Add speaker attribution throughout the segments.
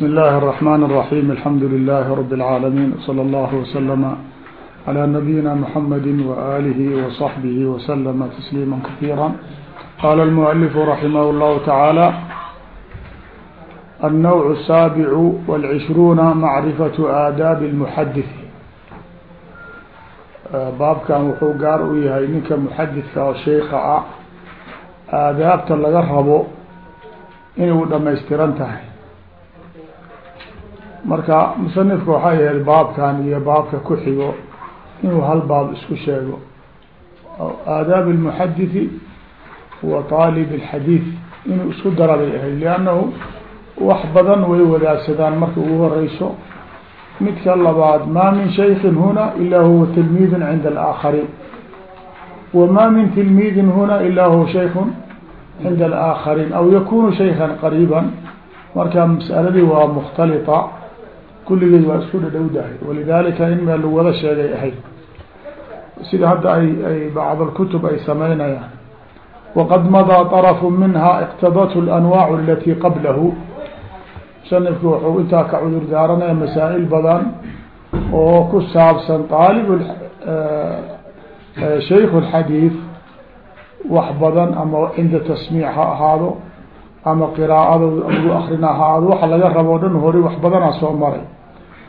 Speaker 1: بسم الله الرحمن الرحيم الحمد لله رب العالمين صلى الله وسلم على نبينا محمد وآله وصحبه وسلم تسليما كثيرا قال المؤلف رحمه الله تعالى النوع السابع والعشرون معرفة آداب المحدث baabkan wuxuu gaar u yahay ninka muxadidka oo sheika ah aadaabta laga rabo inay u dhamaystiran tahay marka musanifka waxay ahayd baabkan iyo baabka ku xigo inuu hal baab isku sheego aadaab اlmuxadiثi wa طaalib اlxadiiث inuu isku dara bay ahayd liannahu wax badan way wadaagsadaan marka ugu horeyso midka labaad ma min shaykin huna ila huwa tilmiid cinda اlآakariin wma min tilmiidin huna ila huwa shaykun cinda اlآakariin aw yakunu shaykan qariiba marka mas'aladii waa mkhtalita kulligeed waa isku dhadhowdahay. Walidaalika in meel lagu wada sheegay ahayd. Sida hadda ay ay bacd alkutub ay samaynayaan. Waqad madaa طarafu minha iqtadathu lanwaacu alati qablahu. Musanifku wuxuu intaa ka cudur daaranaya masaa-il badan oo ku saabsan aalib eh, eh, shaykhu اlxadiid wax badan ama cinda tasmiic ha ahaado ama qiraaadooda lagu ha ahaado. Waxa laga rabo o dhan hori wax badanaa soo maray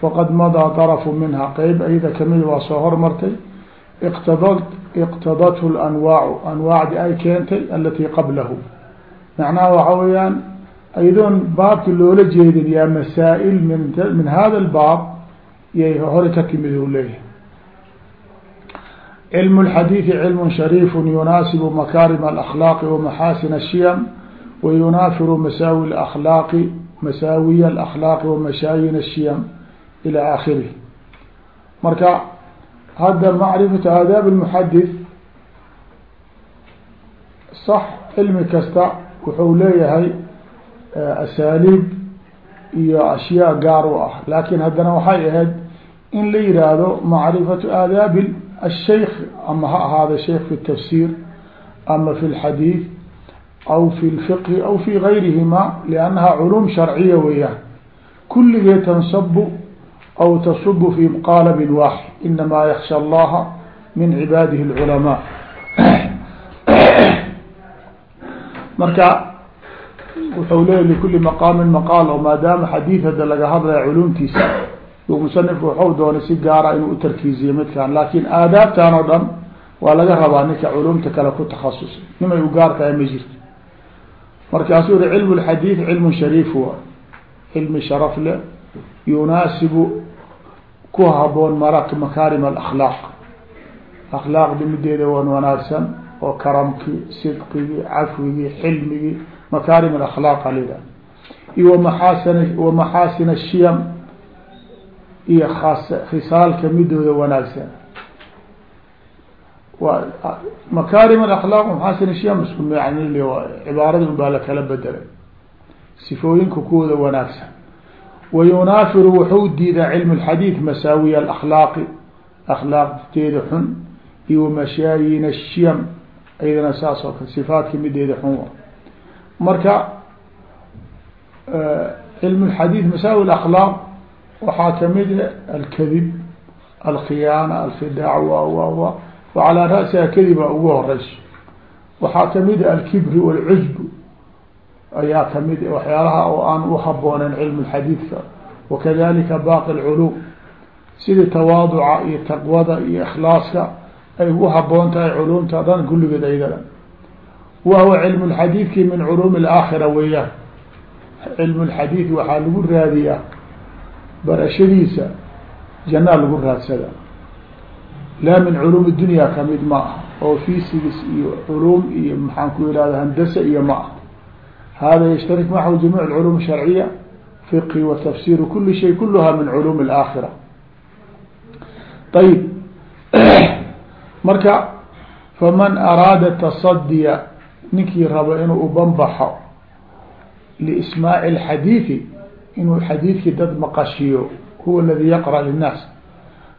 Speaker 1: waqad madaa طarafu minha qeyb ayada kamid waa soo hormartay iqtada iqtadathu lanwaacu anwaacdi ay keentay alati qablahu macnaha waxa weeyaan aydoon baabki loola jeedin yaa masaa'il min min hada اlbaab yay hore ka timid u leeyahay cilm اlxadiiثi cilm shariif yunaasibu makaarima اlأkhlaaqi wamaxaasin الshiyam wayunaafiru masaawi اlأkhlaaqi masaawiya اlأkhlaaqi wamashaayin الshiyam ilى akhirih marka hadda macrifatu aadaab اlmuxadith sax cilmi kasta wuxuu leeyahay asaaliib iyo ashyaa gaar u ah laakin haddana waxay ahayd in la yihaahdo macrifatu aadaabi الshaykh ama ha ahaada shaykh fi الtafsir ama fi اlxadiid aw fi اlfiqhi aw fi gayrihima liannaha culum sharciya weeyaan kulligeed tansabu aw tasubu fi qaalb waaxid inamaa yaksha allaha min cibaadihi اlculamaa marka wuxuu leeya likuli maqaamin maqaal oo maadaama xadiid hadda laga hadlaya culumtiisa u musanifku waxau doonay si gaara inuu utarkiiziyo midkan laakin aadaabtan oo dhan waa laga rabaa ninka culumta kale ku takhasusay nimay u gaar tahay ma jirto markaasuu yihi cilmu ku haboon marak makaarim alakhlaaq. Akhlaaqdi mideeda wan wanaagsan oo karamkii sidqigii cafwigii xilmigii makaarim alakhlaaq alida. Iyo wamaxaasin wamaxaasin ashiyam iyo as khisaalka midooda wanaagsan. Wa makaarim alakhlaaq maxaasin ashiyam isku yani cibaarada un baa lakala bedelay sifooyinka kuwooda wanaagsan wayunaafiru wuxuu diidaa cilmu اlxadiid masaawiya alaklaaqi akhlaaqteeda xun iyo wamashaayina ashiyam iyadana saas oo kale sifaadka mideeda xun marka cilmu lxadiid masaawi alakhlaaq waxaa ka mid alkadib alkhiyaana alkhidaac wa wa wa wa calaa rasiha kadiba ugu horeyso waxaa kamida alkibri walcujbu ayaa ka mid waxyaalaha oo aan u haboonan cilmu wakadalika baaqi lculuum sidii tawaaduca iyo taqwada iyo ikhlaaska ay u haboon tahay culuumta dhan kulligeed aygada wahuwa cilmu min culuumi alaakhira weeyaan. Cilmu lxadiid waxaa lagu raadiyaa barashadiisa janaa lagu raadsada laa min culuum dunya ka mid ma ah oo physics iyo culuum iyo maxaan ku yihahda handasa iyo ma ah hada yshtarik macahu jamiع اculuum الsharciya fiqhi wa tafsir kuli shay kuluha min culuum اlaakhira ayb marka faman araada tasadiya ninkii rabo inuu ubanbaxo liismaaci اlxadiidi inuu xadiidkii dad maqashiyo huwa aladi yaqra linnaas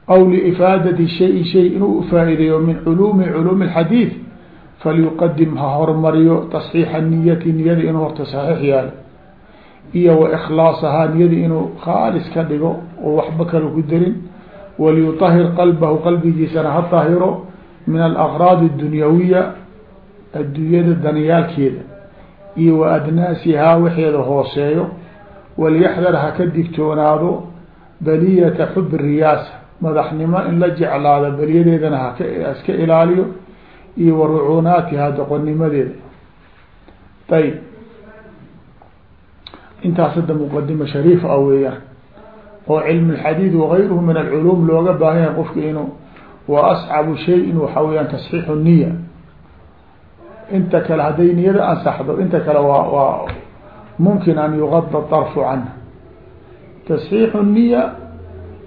Speaker 1: aw liifaadati shayin shay inuu ufaa'ideeyo min culuumi culuumi اlxadiid falyuqadim ha hormariyo tasxiixa niyati niyada inuu horta saxiix yaalo iyo wa ikhlaasahaa niyadii inuu khaalis ka dhigo oo waxba kale ku darin waliyutahir qalbahu qalbigiisana ha tahiro min alaqraad اdunyawiya adduunyada daniyaalkeeda iyo wa adnaasihaa waxeeda hooseeyo walyaxdar ha ka digtoonaado baliyata xub riyaasa madaxnimo in la jeclaado beliyadeedana haka ilaaliyo iyo wa rucuunaatiha doqonnimadeeda ayb intaas hadda muqadima shariif ah weeyaan oo cilm اlxadiid wagayruhu min alculuum looga baahan yahay qofka inuu wa ascabu shayin waxa weyaan tasxiixu niya inta kale hadday niyada ansaxdo inta kale waa waa mumkin an yugada طarfu canha. Tasxiixu niya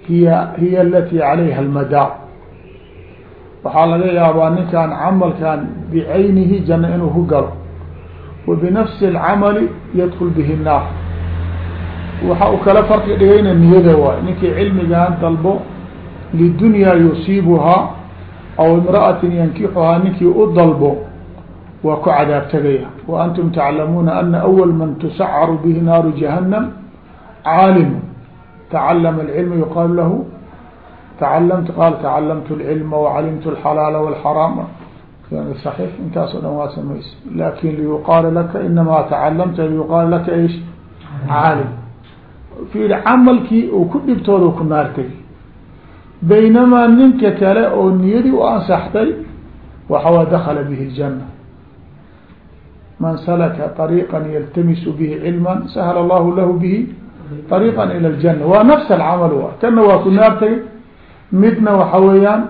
Speaker 1: hiya hiya alati calayha almadaar waxaa laga yaabaa ninkan camalkan bicaynihi janno inuu ku galo wa binafsi اlcamali yadkul bihi الnaar waxa uu kala farqi dhigayna niyada waay ninkii cilmigan dalbo lidunyaa yusiibuhaa aw imra'atin yankixuhaa ninkii u dalbo waa ku cadaab tegaya wa antum taclamuuna ana awal man tusacaru bihi naaru jahannam caalimu tacalama alcilma yuqaalu lahu tacalamtu qaal tacalamtu lcilma wacalimtu alxalaala walxaraama saxiix intaasoo dhan waa samaysa laakin liyuqaala laka inamaa tacalamta liyuqaala laka ish caalim fiiri camalkii uu ku dhibtooda ku naartay baynamaa ninka kale oo niyadii u ansaxtay waxawa dakala bihi ljana man salaka طariiqan yaltamisu bihi cilman sahala allahu lahu bihi ariiqan ila ljana waa nafs alcamal wa kana waa ku naartay midna waxa weeyaan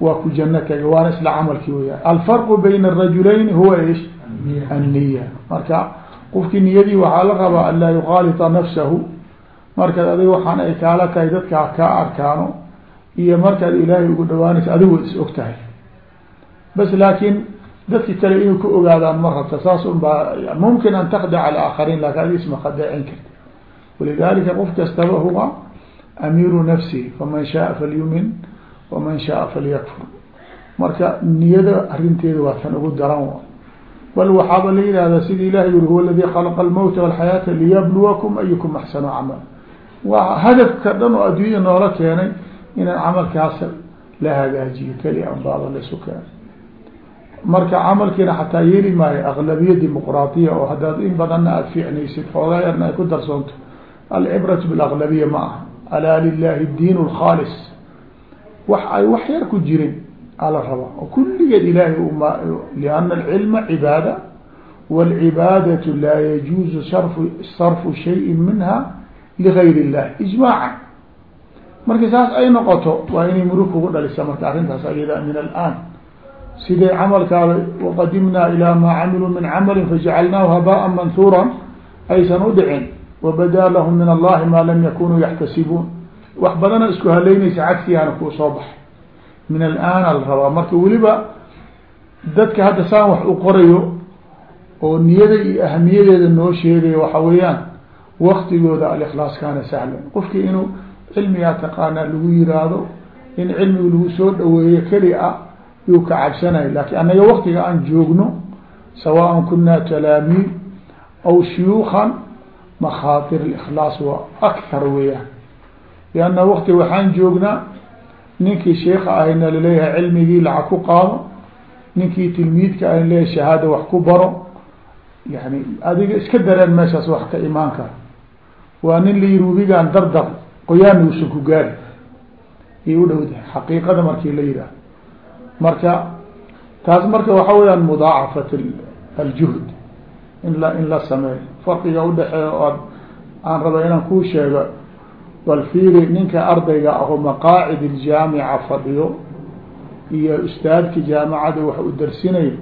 Speaker 1: waa ku jano tagay waana isla camalkii weyaan alfarqu bayna الrajulayni huwa ish anniya marka qofkii niyadii waxaa la rabaa an laa yuqaalita nafsahu. Markaad adiga waxaan ay kaala tahay dadka kaa arkaano iyo markaad ilaahay ugu dhawaanaysa adigu is og tahay. Bas laakiin dadki kale inay ku ogaadaan ma rabta saas un baa mumkin an takdaca alaakhariin laakiin adi isma khadaacin karti walidalika qof kastaba huwa amiiru nafsihi faman shaaa falyumin waman shaaa falyakfur. Marka niyada arinteeda waa tan ugu daran bal waxaaba la yihahdaa sida ilahi yuri huwa aladi khalaqa almowta walxayaata liyabluwakum ayukum axsanu camal. Waa hadafka dhan oo adduunya noola keenay inaan camalkaas la hagaajiyo keli an baaba laisu keenay marka camalkiina xataa yeeli maayo aqlabiya dimuqraatiya oo haddaad in badanna aada fiicnaysid xoogaa yarna ay ku darsoonto alcibratu bilaqlabiya ma aha alaa lilahi diin lkhaalis. Wax ay wax yar ku jirin ala raba. Oo kulligeed ilahay uma liana alcilma cibaada wاlcibaadatu laa yajuuzu sarfu shayin minha ligayr اllah ijmaaca marka saas ay noqoto waa inay murug kugu dhalisa marka arrintaas ayada min alaan siday camalkaada waqadimnaa ilaa maa camiluu min camalin fajacalnaahu habaa manhuuran aysan udhicin wabadaa lahum min allahi maa lam yakunuu yaxtasibuun wax badana isku haleynaysa cagsigaana kuu soo baxay min alaan ala rabaa marka weliba dadka hadda saan wax u qorayo oo niyada iyo ahamiyadeeda noo sheegaya waxa weeyaan waktigooda alikhlaas kaana sahlan qofkii inuu cilmigaa taqaanaa lagu yiraahdo in cilmigu lagu soo dhaweeyo keli a yuu ka cabsanay laakiin annaga waktiga aan joogno sawaan kunaa talaamiid aw shuyuukan makhaatir اlikhlaas waa akthar weeyaan. Lianna wakti waxaan joognaa ninkii sheika ahayna la leeyahay cilmigii lacag ku qaado ninkii tilmiidka ahayna leeyahay shahaada wax ku baro yani adiga iska dareen meeshaas wax ka imaan kara. Waa nin la yiri webigaan dardar qoyaana uusan ku gaari. Ay u dhowdahay xaqiiqada markii la yidhaah. Marka taas marka waxa weyaan mudaacafat aljuhd in in la sameeyo farqiga udhexeeya oo aan raba inaan kuu sheego bal fiiri ninka ardayga aho maqaacid iljaamica fadhiyo iyo ustaadka jaamacada wax u darsinayo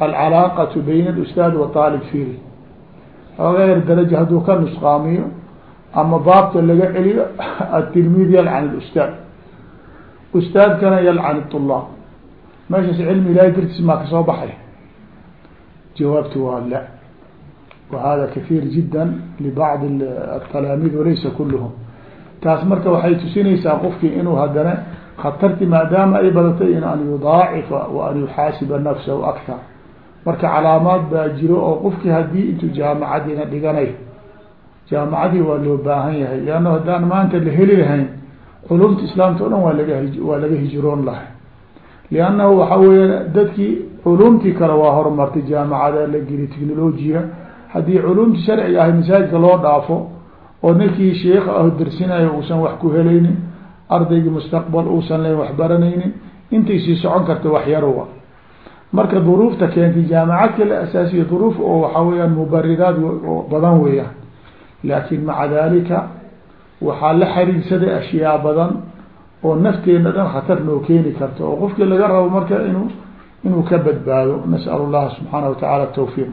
Speaker 1: alcalaaqatu bayna alustaad wa aalib fiiri. Hogayar daraja hadduu ka nusqaamiyo ama baabka laga celiyo atilmiid yalcan اlustaad ustaadkana yalcan طulaab meeshaas cilmi ilahay dartiis maa ka soo baxay? Jawaabtu waa la wahada kahiir jida libacdi atalaamiid walaysa kulluhum taas marka waxay tusinaysaa qofkii inuu haddana khatarti maadaama ay badatay in an yudaacifa wa an yuxaasiba nafsahu aktar marka calaamaad baa jiro oo qofkii haddii intuu jaamacadiina dhiganay jaamacadii waa loo baahan yahay leanna haddaan maanta la heli lahayn culumta islaamka o dhan waa laga waa laga hijroon lahay liannahu waxa weya dadkii culumtii kale waa horumartay jaamacada la geli haddii culumtii sharciga ahay masaajidka loo dhaafo oo ninkii sheika ah darsinayo uusan wax ku helaynin ardaygii mustaqbal uusan layn wax baranaynin intay sii socon karta wax yarowa marka duruufta keentay jaamacadka la asaasiya duruuf oo waxaa weyaan mubariraad badan weeyaan. Laakin maca dalika waxaa la xariirsaday ashyaa badan oo nafteena dhan khatar noo keeni karta oo qofkii laga rabo marka inuu inuu ka badbaado. Nasal اllaha subxaana wa tacaala tawfiiq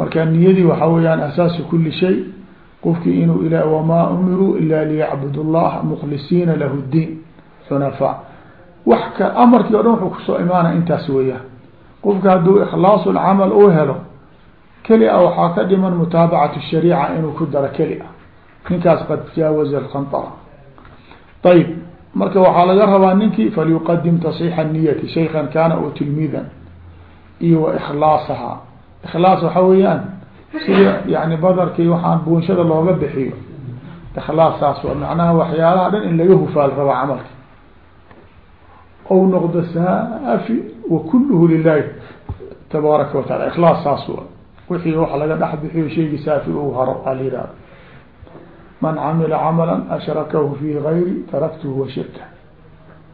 Speaker 1: marka niyadii waxaa weyaan asaasu kuli shay qofkii inuu ila wamaa umiruu ila liyacbud اllaha mklisiina lahu diin xunafaa wax amarkii o dhan wuxuu ku soo imaanaya intaas weeyaan. Qofka hadduu ikhlaasu lcamal uu helo keli a waxaa ka dhiman mutaabacatu shariica inuu ku daro keli a ninkaas qad jaawaza alqantara ayib marka waxaa laga rabaa ninkii falyuqadim tasxiixa niyati shaykan kana o tilmiidan iyo wa ikhlaasaha ikhlaas waxa weeyaan. Sida yani badarkii waxaan buunshada looga bixiyo. Ikhlaas saas wa macnaha waxyaalaha dhan in laga hufaal raba camalka. Ou noqdo saafi wa kuluhu lilahi tabaaraka wa taala ikhlaas saas wa wixii wax laga dhex bixiyo shaygii saafi u haro ala yihahdo man camila camala ashrakahu fi gayri taraktuhu wa shirka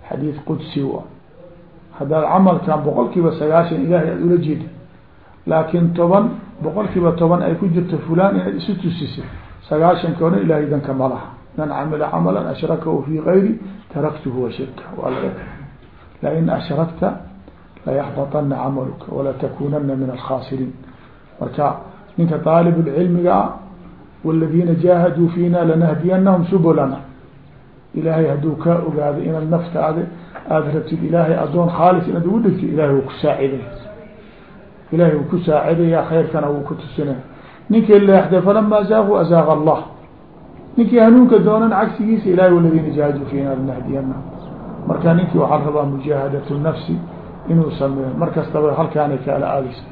Speaker 1: xadiid qudsi wa haddaad camalkan boqol kiiba sagaashan ilahay aada ula jeeda laakiin toban boqol kiiba toban ay ku jirto fulan inaad isu tusisay. Sagaashanka o dhan ilahay danka ma man camila camala ashrakahu fi gayri taraktuhu wa shirka. Waa laga lain ashrakta layaxbatana camaluka walatakunana min alkhasiriin marka ninka aalib cilmiga ah wاladiina jaahaduu fiina lanahdiyanahum subulana. Ilaahay hadduu kaa ogaado inaad naftaada aada rabtid ilaahay adoon khaalis inaad ugu dhigtid ilahay wuu ku saacidaya ilahay wuu ku saacidaya khayrkana wuu ku tusinaya ninkii leexday falama zaagu azaaga allah ninkii hanuunka doonan cagsigiisa ilahay wladiina jaahaduu fiina lanahdiyanahum marka ninkii waxaa rabaa mujaahadat nafsi inuu sameeyo mar kastaba halkaanay kaala aadeysa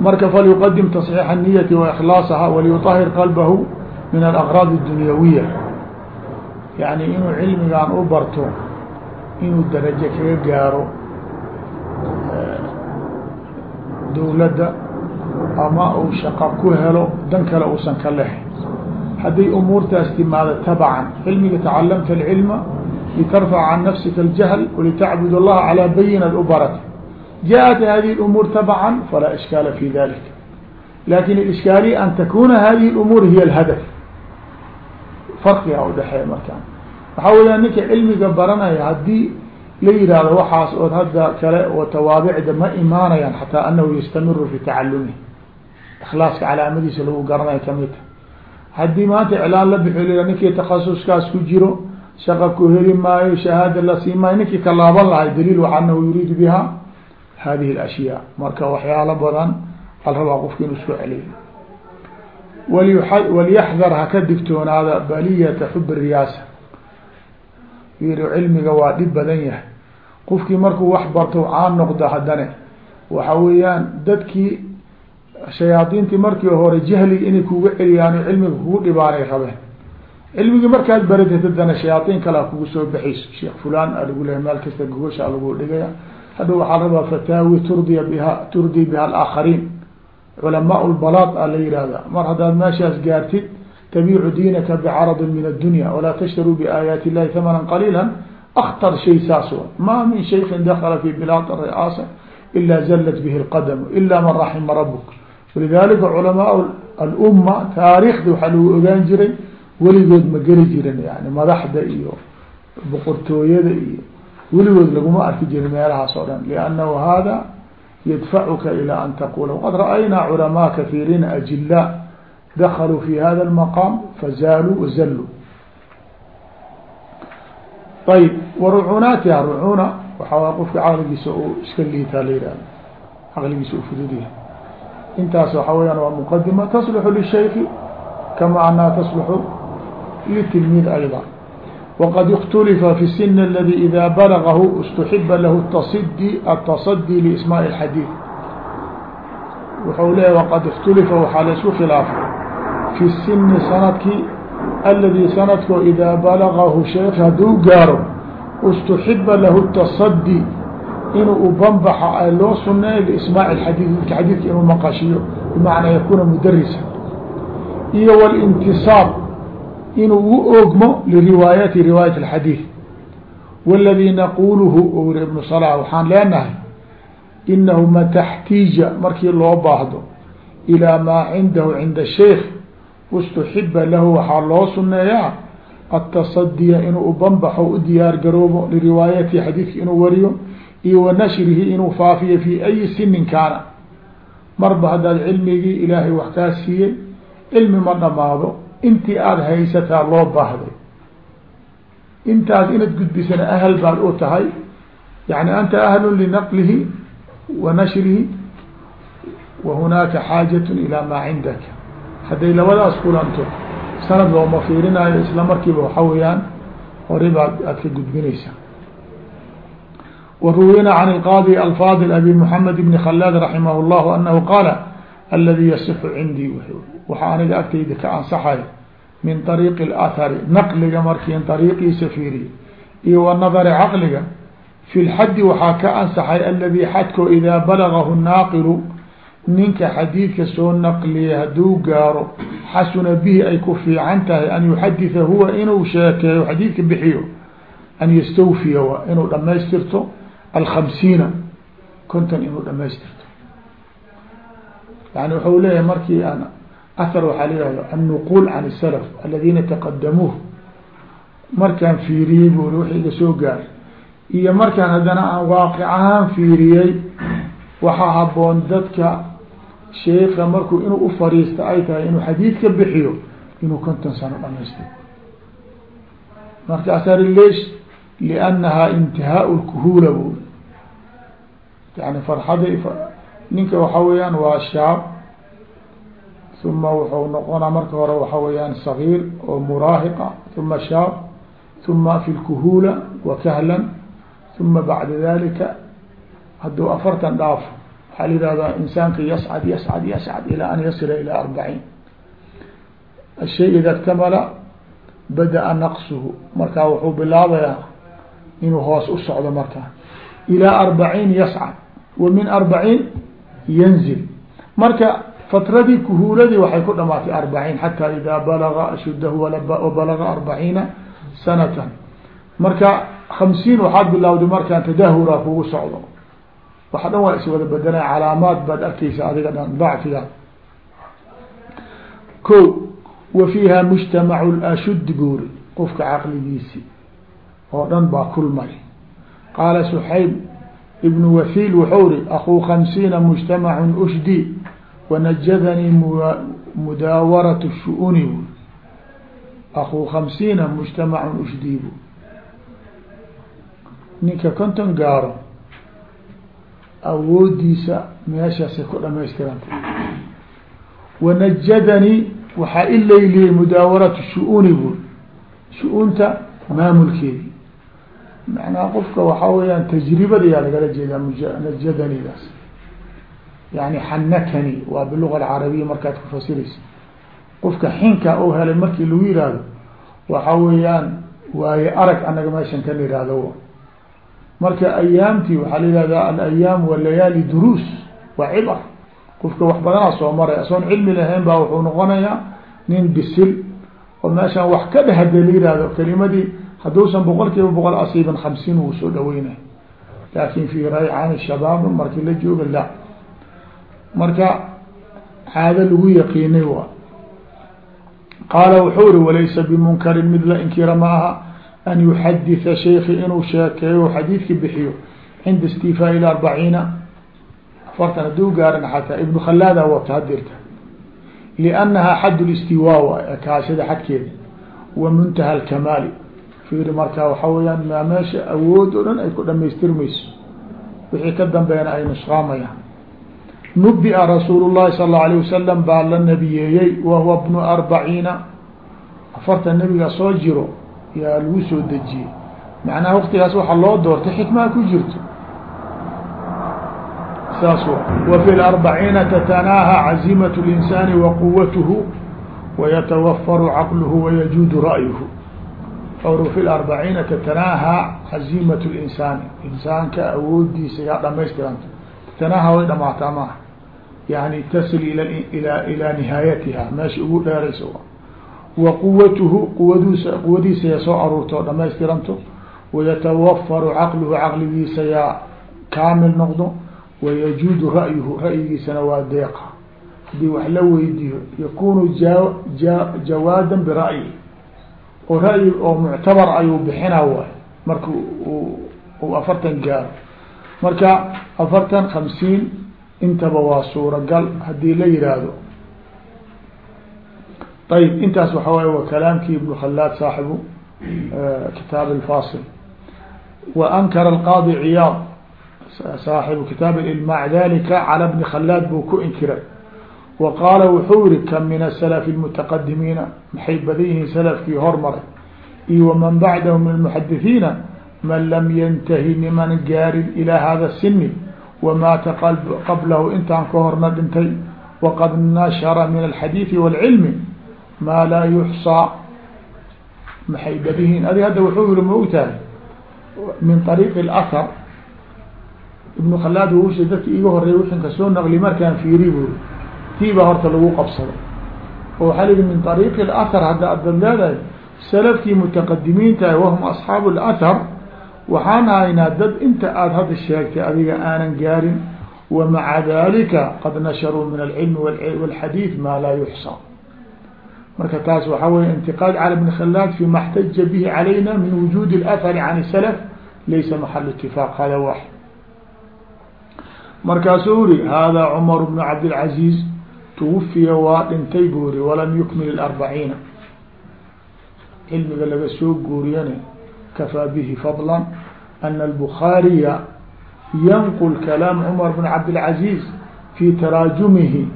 Speaker 1: marka falyuqadim taصxiix الniyati waikhlaasaha waliyuطahir qalbahu min alaqraad اdunyawiya yani inuu cilmigan u barto inuu darajo kaga gaaro dowladda ama uu shaqo ku helo dan kale uusan ka lehay hadday umuurtaas timaado tabcan cilmiga tacalamta اlcilma litarfac can nafsika اljahl walitacbud اllaha calaa bayinad u barata jaءat hadihi الأmuur tabعا falaa ishkaala fi dalik lakin الishkaaliya an takuna hadihi الأmuur hiy اlhadf farqiga udhexeeya markaan waxaa weyaa ninka cilmiga baranaya hadii la yihahdo waxaas ood hadda kale oo tawaabicda ma imaanayaan xataa anahu yastamiru fi tacalumi ikhlaaska calaamadiisa lagu garanaya ka mid haddii maanta iclaan la bixi ninkii takasuskaas ku jiro shaqa ku heli maayo shahaada la sii maayo ninkii ka laaban lahay daliil wa anahu yuriidu biha hadihi اashyaa marka waxyaalo badan al rabaa qofki inu isku celiyo walyaxdar haka digtoonaada baliyata xub riyaasa. Yiri waa dhib badan yahay qofkii markuu wax barto caan noqdo haddane. Waxa weeyaan dadkii shayaadiintii markii hore jahliga inay kuga celiyaan cilmiga kugu dhibaanay rabeen. Cilmigii markaad baratid haddana shayaaiin kalea kugu soo baxayso. Sheekh fulan a lagu lehay meel kasta gogosha lagu dhigaya. Hadha waxaa rabaa fataawi turdiya biha turdi biha alaakhariin. Culamaa lbalaad a la yihahda mar haddaad meeshaas gaartid tabiicu diinaka bicaradin min addunya walaa tashtaruu biaayaati illahi hamanan qaliila aktar shay saas ma min shaykin dakala fi bilaad riaasa ila zallat bihi lqadamu ila man raxima rabuk walidalika culamaa alumma taariikhda waxaa lagu ogaan jiray weligood ma geli jirin yani madaxda iyo boqortooyada iyo weligood laguma arki jirin meelahaas oo dhan liannahu hada yadfacuka ilى an taqula waqad ra'aynaa culamaa kahiiriina ajilaa dakaluu fi hada اlmaqaam fazaaluu wazalluu ayb warucunaatiha rucuna waxaa qofka caqligiisa uu iska liitaa la yihahdo caqligiisa u fududyahay intaas waxa weyaan waa muqadima taslixu lishayki kama anaha taslixu litilmiid ayضا وqad اkتلفa في السن اldي إdا blغh اsتحiba lah التصdي التصdي لإسmاء الحadيث wuxuu leeya waqad اktulifa waxaa la isku khilaafay fi sini sanadkii aladii sanadkoo idaa balagahu sheekh hadduu gaaro istuxiba lahu tasadii inuu ubanbaxa loo suneeyo lismaaci xadiid ninka xadiidka inuu maqashiyo bimacnaa yakuuna mudarisa iyo wاlintisaab inuu u ogmo liriwaayati riwaayat اlxadiid waladii naquluhu owre ibnu salaa waxaan leenahay inahu mataxtiija markii loo baahdo ilaa maa cindahu cinda sheikh istuxiba lahu waxaa loo suneeyaa ataصadiya inuu ubanbaxo u diyaar garoobo liriwaayati xadiidka inuu wariyo iyo wa nashrihi inuu faafiyo fi ayi sinin kaana. Marba haddaad cilmigii ilaahay wax kaa siiyey cilmi ma dhamaado intii aada haysataa loo baahday. Intaas inaad gudbisana ahal baad u tahay. Yani anta ahlu linaqlihi wa nashrihi wa hunaaka xaajat ilaa maa cindaka hadday labadaas kulanto sanad looma fiirinayo isla markiiba waxa weeyaan hore baad aad ka gudbinaysaa وروينا عن القاضي الفاضل أبي محمد بن خلاد رحمه الله أنه قال الذي يصح عندي waxaa aniga agtayda ka ansaxay min طريق الأثر نqliga markiin طريqiisa fiiriy iyo ونظر cqliga في الxd waxaa ka ansaxay الذي xadko إdaa balغه الناaqل ninka xadiidka soo naqliya hadduu gaaro xasuna bihi ay ku fiican tahay an yuxaditha huwa inuu sheekeeyo xadiidka bixiyo an yastawfiya wa inuu dhamaystirto alkhamsiina konton inuu dhamaystirto yani wuxuu leeyahay markii aan ahar waxaa layihahda annuquul can salaf aladiina taqadamuuh markaan fiiriyey buri wixii iga soo gaaray iyo markaan haddana aan waaqic ahaan fiiriyey waxaa haboon dadka sheika markuu inuu ufariista ay tahay inuu xadiid ka bixiyo inuu konton sano dhamaystiro markaasaa lesh liannahaa intihaau lkuhuula bu yani farxada ninka waxa weeyaan waa shaab uma wuxuu noqonaa marka hore waxa weeyaan sagiir oo muraahiqa uma shaab uma fi lkuhuula wa kahlan uma bacda dalika hadduu afartan dhaafo waxaa la yihahdaa insaanka yascad yascad yascad ilaa an yasila ilaa arbaciin. Ashay ida اktamala bada-a naqsuhu. Markaa wuxuu bilaabayaa inuu hoos u socdo markaa ilaa arbaciin yascad. Wa min arbaciin yanzil. Marka fatradii kuhuuladii waxay ku dhamaatay arbaciin. Xataa idaa balaga ashudahu wabalaga arbaciina sanatan. Marka hamsiin waxaad bilawday markaan tadahura kugu socdo waxa dhan waa iswada bedelay calaamaad baad arkeysa adiga dhan dacfiga. Ko wa fiiha mujtamacu lashud buuri qofka caqligiisi oo dhan baa kulmay. Qaala suxayb ibnu wahiil wuxuu ri akuu khamsiina mujtamacun ushdi wanajadanii mudaawarat shu-uni buuri. Akuu khamsiina mujtamacun ushdi bu ninka konton gaaro awoodiisa meeshaasay ku dhamaystiranta wanajadanii waxaa i layliyey mudaawaratu shu-uni buur shu-uunta maamulkeedi. Macnaha qofka waxaa weyaan tajribada yaa lagala jeedaa najadanidaas yani xanakani waa biluga alcarabiya markaad ku fasiraysa qofka xinka oo helay markii lagu yihahdo waxa weeyaan waaye arag anaga meeshan kan ihahdo marka ayaamtii waxaa la yihahdaa alayaam walayaali duruus waa cibar qofka wax badanaa soo maray asoon cilmi lahayn baa wuxuu noqonayaa nin bisil. Oo meeshaan wax ka dheh hadee la yihahdo kelimadii hadduusan boqol kiiba boqol asiiban hamsiin wuu soo dhaweynay laakin fi raycaan shabaab markii la jooga la marka caado lagu yaqiinay waa. Qaala wuxuu iri walaysa bimunkarin mid la inkira ma aha an yuxaditha shayki inuu sheekeeyo xadiidka bixiyo cinda istifaa ila arbaciina afartan hadduu gaaran xataa ibnu khalaada wata hadirta liannaha xad listiwaa waay kaashada xadkeeda wa muntaha alkamaali fiiri markaa waxaa weyaan maa meesha awood oo dhan ay ku dhamaystirmayso wixii ka dambeena ay nusqaamayaan nubia rasuul llahi sal اlau alيه wasalam baa la nabiyeeyey wahuwa bnu arbaciina afartan nabiga soo jiro yaa lagu soo dejiyey macnaha waktigaas waxaa loo doortay xikmaa ku jirto saas wfi اأربعيiنa تتناهى عزيمة الإنسان وquwaته ويتوفر cقله ويجuد رأيه fi الأربعيiنa تتناهى عزيمة الإنسان insaanka awoodiisa yaa dhamaystiranta تتناهى way dhamaataa maha يعني تصل ilى نهاayatiha meesha ugu dheeraysa wa quwatuhu quwadus quwadiisa ya soo aruurto o dhamaystiranto wayatawafaru caqluhu caqligiisa yaa kaamil noqdo wayajuudu ra'yuhu ra'yigiisana waa deeqa. Haddii wax la weydiiyo yakunu ja jawaadan bira'yi oo ra'yi oo muctabar ayuu bixina waay marka uu afartan gaaro. Marka afartan khamsiin intaba waa suuragal. Haddii la yihaahdo ayb intaas waxa waay wa kalaamkii ibnu khalaad saaxibu kitaab alfasil wa ankara alqaadi ciyaad saaxibu kitaab mac dalika cala bni khalaad buu ku inkiray wa qaala wuxuu yihi kam min asalafi almutaqadimiina maxay badan yihiin salafkii hormaray iyo waman bacdahu min almuxadisiina man lam yantahi niman gaarin ilaa hada sini wamaata qablahu intaan ka horna dhintay waqad nashara min alxadiidi wاlcilmi maa laa yuxsaa maxay badan yihiin adig hadda wuxuu yihi ma ogtahay min ariiqi اlahar ibnu khalaad wusha dadka iga horeey wixin kasoo naqli markaan fiiri buuri tii baa horta lagu qabsado oo waxaa la yihi min ariiqi اlahar hadda adad leedahay salafkii mutaqadimiintahay wahum asxaabu اlahar waxaan haynaa dad inta aada hadda sheegtay adiga aanan gaarin wamaca dalika qad nasharuu min alcilmi wاlxadiid maa laa yuxsa marka taas waxaa wey intiqaad cala bni khalaad fi ma اxtaja bihi calayna min wujuudi اlahari can salaf laysa maxal itifaaq hada wax. Markaasuu uri hada cmar bnu cabdilcaziiz twufiya waa dhintay buu iri walam yukmil arbaciina cilmiga laga soo guuriyana kafaa bihi fadla ana albukhaariya yanqul kalaam cumar bn cabdilcaziiz fi taraajumihi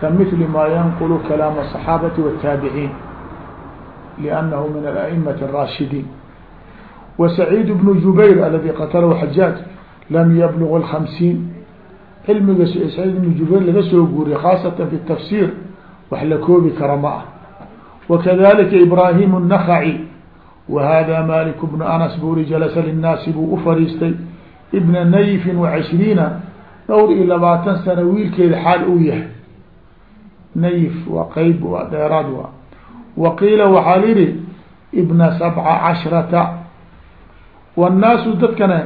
Speaker 1: kamithli ma yanqulu kalaam aلصaxaabati wالtaabiciin liannahu min alaimati الraashidiin wasaciid bnu jubayr aladi qatalahu xajaaj lam yablغ الhamsiin cilmiga saciid ibnu jubayr laga soo guuriye khaasatan fi tafsiir wax la koobi kara ma ah wakadalika ibrahim الnakaci wa hada malik bnu anas buri jalasa linnaasi buu u fariistay ibna nayfin wa cishriina dhowr iyo labaatan sano wiilkeeda xaal uu yahay nayf waa qeyb waa dheeraad waa wa qiila waxaa lihi ibna sabca cashrata. Wannaasu dadkana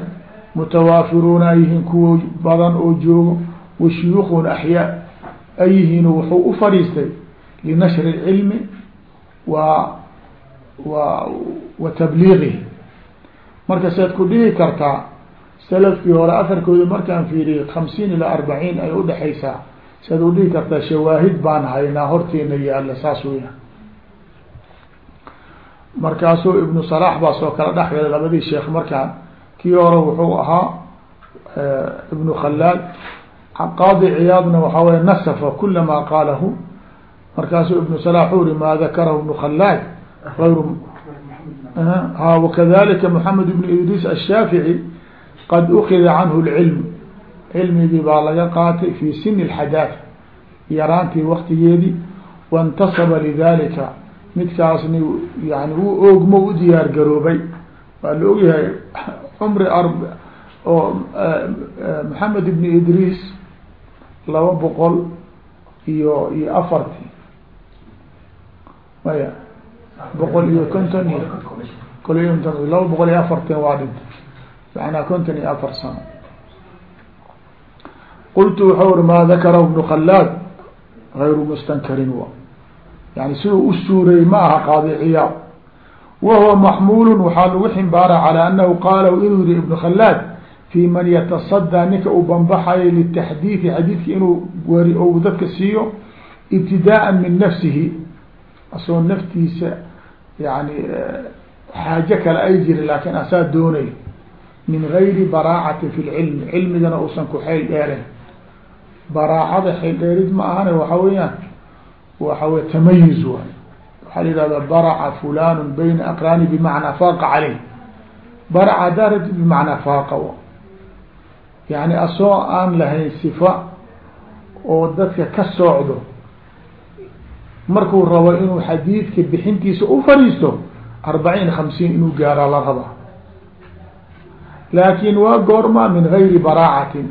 Speaker 1: mutawaafiruuna ay yihiin kuwo badan oo joogo wa shuyuukhun axyaa ay yihiin wuxuu u fadhiistay linashri اlcilmi wa wa wa tabliiqihi. Marka saad ku dhihi kartaa salafkii hore afarkooda markaan fiiriyay hamsiin ilaa arbaciin ay udhexaysaa saad u dhihi kartaa shawaahid baan haynaa horteena yaalla saas weya markaasuu ibnu salaax baa soo kala dhexgala labadii sheekh markaan. Kii hore wuxuu ahaa ibnu khalaad qaadi ciyaadna waxaa wey nasafa kula ma qaalahu. Markaasuu ibnu salax u ri maa dakarahu ibnu khalaad ayru ha wakadalika moxamed ibnu idriis ashaafici qad ukida canhu lcilm cilmigii baa laga qaatay fi sini اlxadaat yaraantii waktigeedii waintasaba lidalika midkaasni yani uu oogmo u diyaar garoobay. Waa la ogyahay cumri arb oo maxamed ibn idriis laba boqol iyo iyo afarti maya boqol iyo konton iyo kol laba boqol iyo afartan waa dhintay. Macnaa konton iyo afar sano qultu waxau uri maa dakarahu ibnu khalaad gayru mustankarin wa yani siduu u suureeyey ma aha qaadi ciyaad wahuwa maxmuulu waxaa lagu ximbaara calى anahu qaala inuu yihi ibnu khalaad fi man yatasadaa ninka uu banbaxayo litaxdiidi xadiidka inuu wari ou dadka siiyo ibtidaءa min nafsihi asagoo naftiisa yani xaajo kale ay jiri laakin asaa doonay min gayri baraacati fi lcilmi cilmigana uusan ku xeyl dheerin baraacada xeyl dheerid ma ahane waxa weeyaan waxa wey tamayiz waay. Waxaa la yihahda baraca fulan bayna aqraani bimacnaa faaqa caleyh. Baraca hadaa rabtid bimacnaa faaqa yani asoo aan lahayn sifa oo dadka ka soocdo markuu rabo inuu xadiidka bixintiisa u fadhiisto arbaciin hamsiin inuu gaaraa la raba laakin waa goorma min gayri baraacatin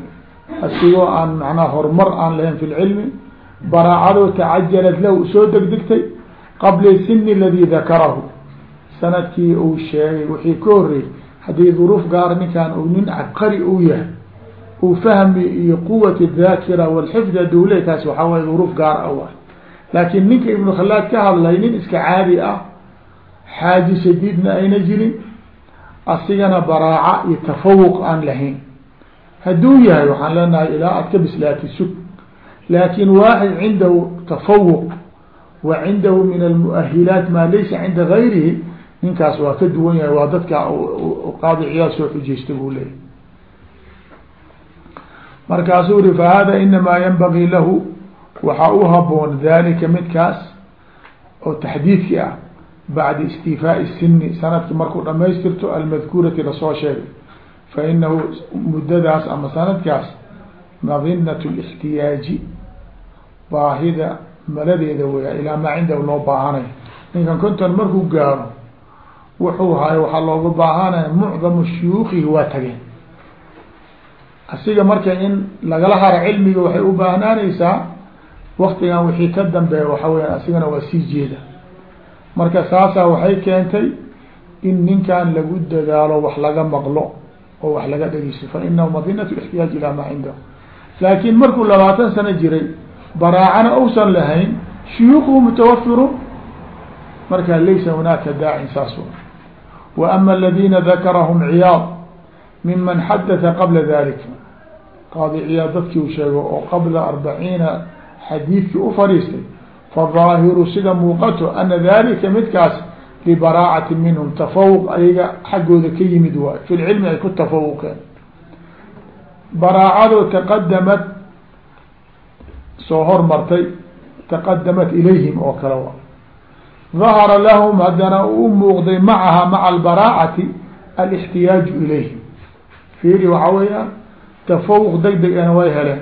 Speaker 1: asigoo aan macnaha horumar aan lahayn fi lcilmi baraacadoo tacajalad lahu soo degdegtay qabla sini aladi dakarahu sannadkii uu sheegay wixii ka horreeyey haddii duruuf gaar ninkaan u nin cabqari uu yahay uu fahmi iyo quwat daakira walxifd adowle taas waxaa waye duruuf gaar ah waay. Laakiin ninka ibnu khalaad ka hadlay nin iska caadi ah xaaji shadiidna ayna jirin asigana baraaca iyo tafawuq aan lahayn hadduu yahay waxaan leenahay ilaa aad ka bislaati sug laakin waaxid cindahu tafawuq wa cindahu min almuahilaat maa laysa cinda gayrihi ninkaas waa ka duwan yahay waa dadka qaadi ciyaad soo xujaysta buu leeyahy markaasuu uri fahada inamaa yanbagii lahu waxaa u haboon dalika midkaas oo taxdiidki ah bacda istifaai sini sanadki markuu dhamaystirto almadkuurati la soo sheegay fa inahu muddadaas ama sanadkaas madinat lixtiyaaji baahida maladeeda weya ilaa maa cindahu loo baahanay ninkan konton markuu gaaro wuxuu hayo waxaa looga baahanaya mucdamu shuyuukihi waa tageen asiga marka in lagala haro cilmiga waxay u baahnaanaysaa waktigan wixii ka dambeeya waxa weya asigana waa sii jeeda marka saasaa waxay keentay in ninkan lagu dadaalo wax laga maqlo oo wax laga dhegeysto fa inahu madinat lixtiyaaj ilaa maa cindahu. Laakin markuu labaatan sano jiray baraacana uusan lahayn shuyuukuhu mutawafirun marka laysa hunaaka daacin saas wa ama aladina dakarahum ciyaad miman xadatha qabla dalika qaadi ciyaad dadkii u sheego oo qabla arbaciina xadiidkii u fadhiistay fadaahiru sida muuqato ana dalika midkaas libaraacati minhum tafawuq ayaga xaggooda ka yimid waay fi lcilmi ay ku tafawuqeen baraacado taqadamat soo hormartay taqadamat ilayhim oo kale wa dahara lahum haddana u muuqday macaha maca albaraacati alixtiyaaju ilayhim fiiri waxaa weeyaan tafawuq deg ana way heleen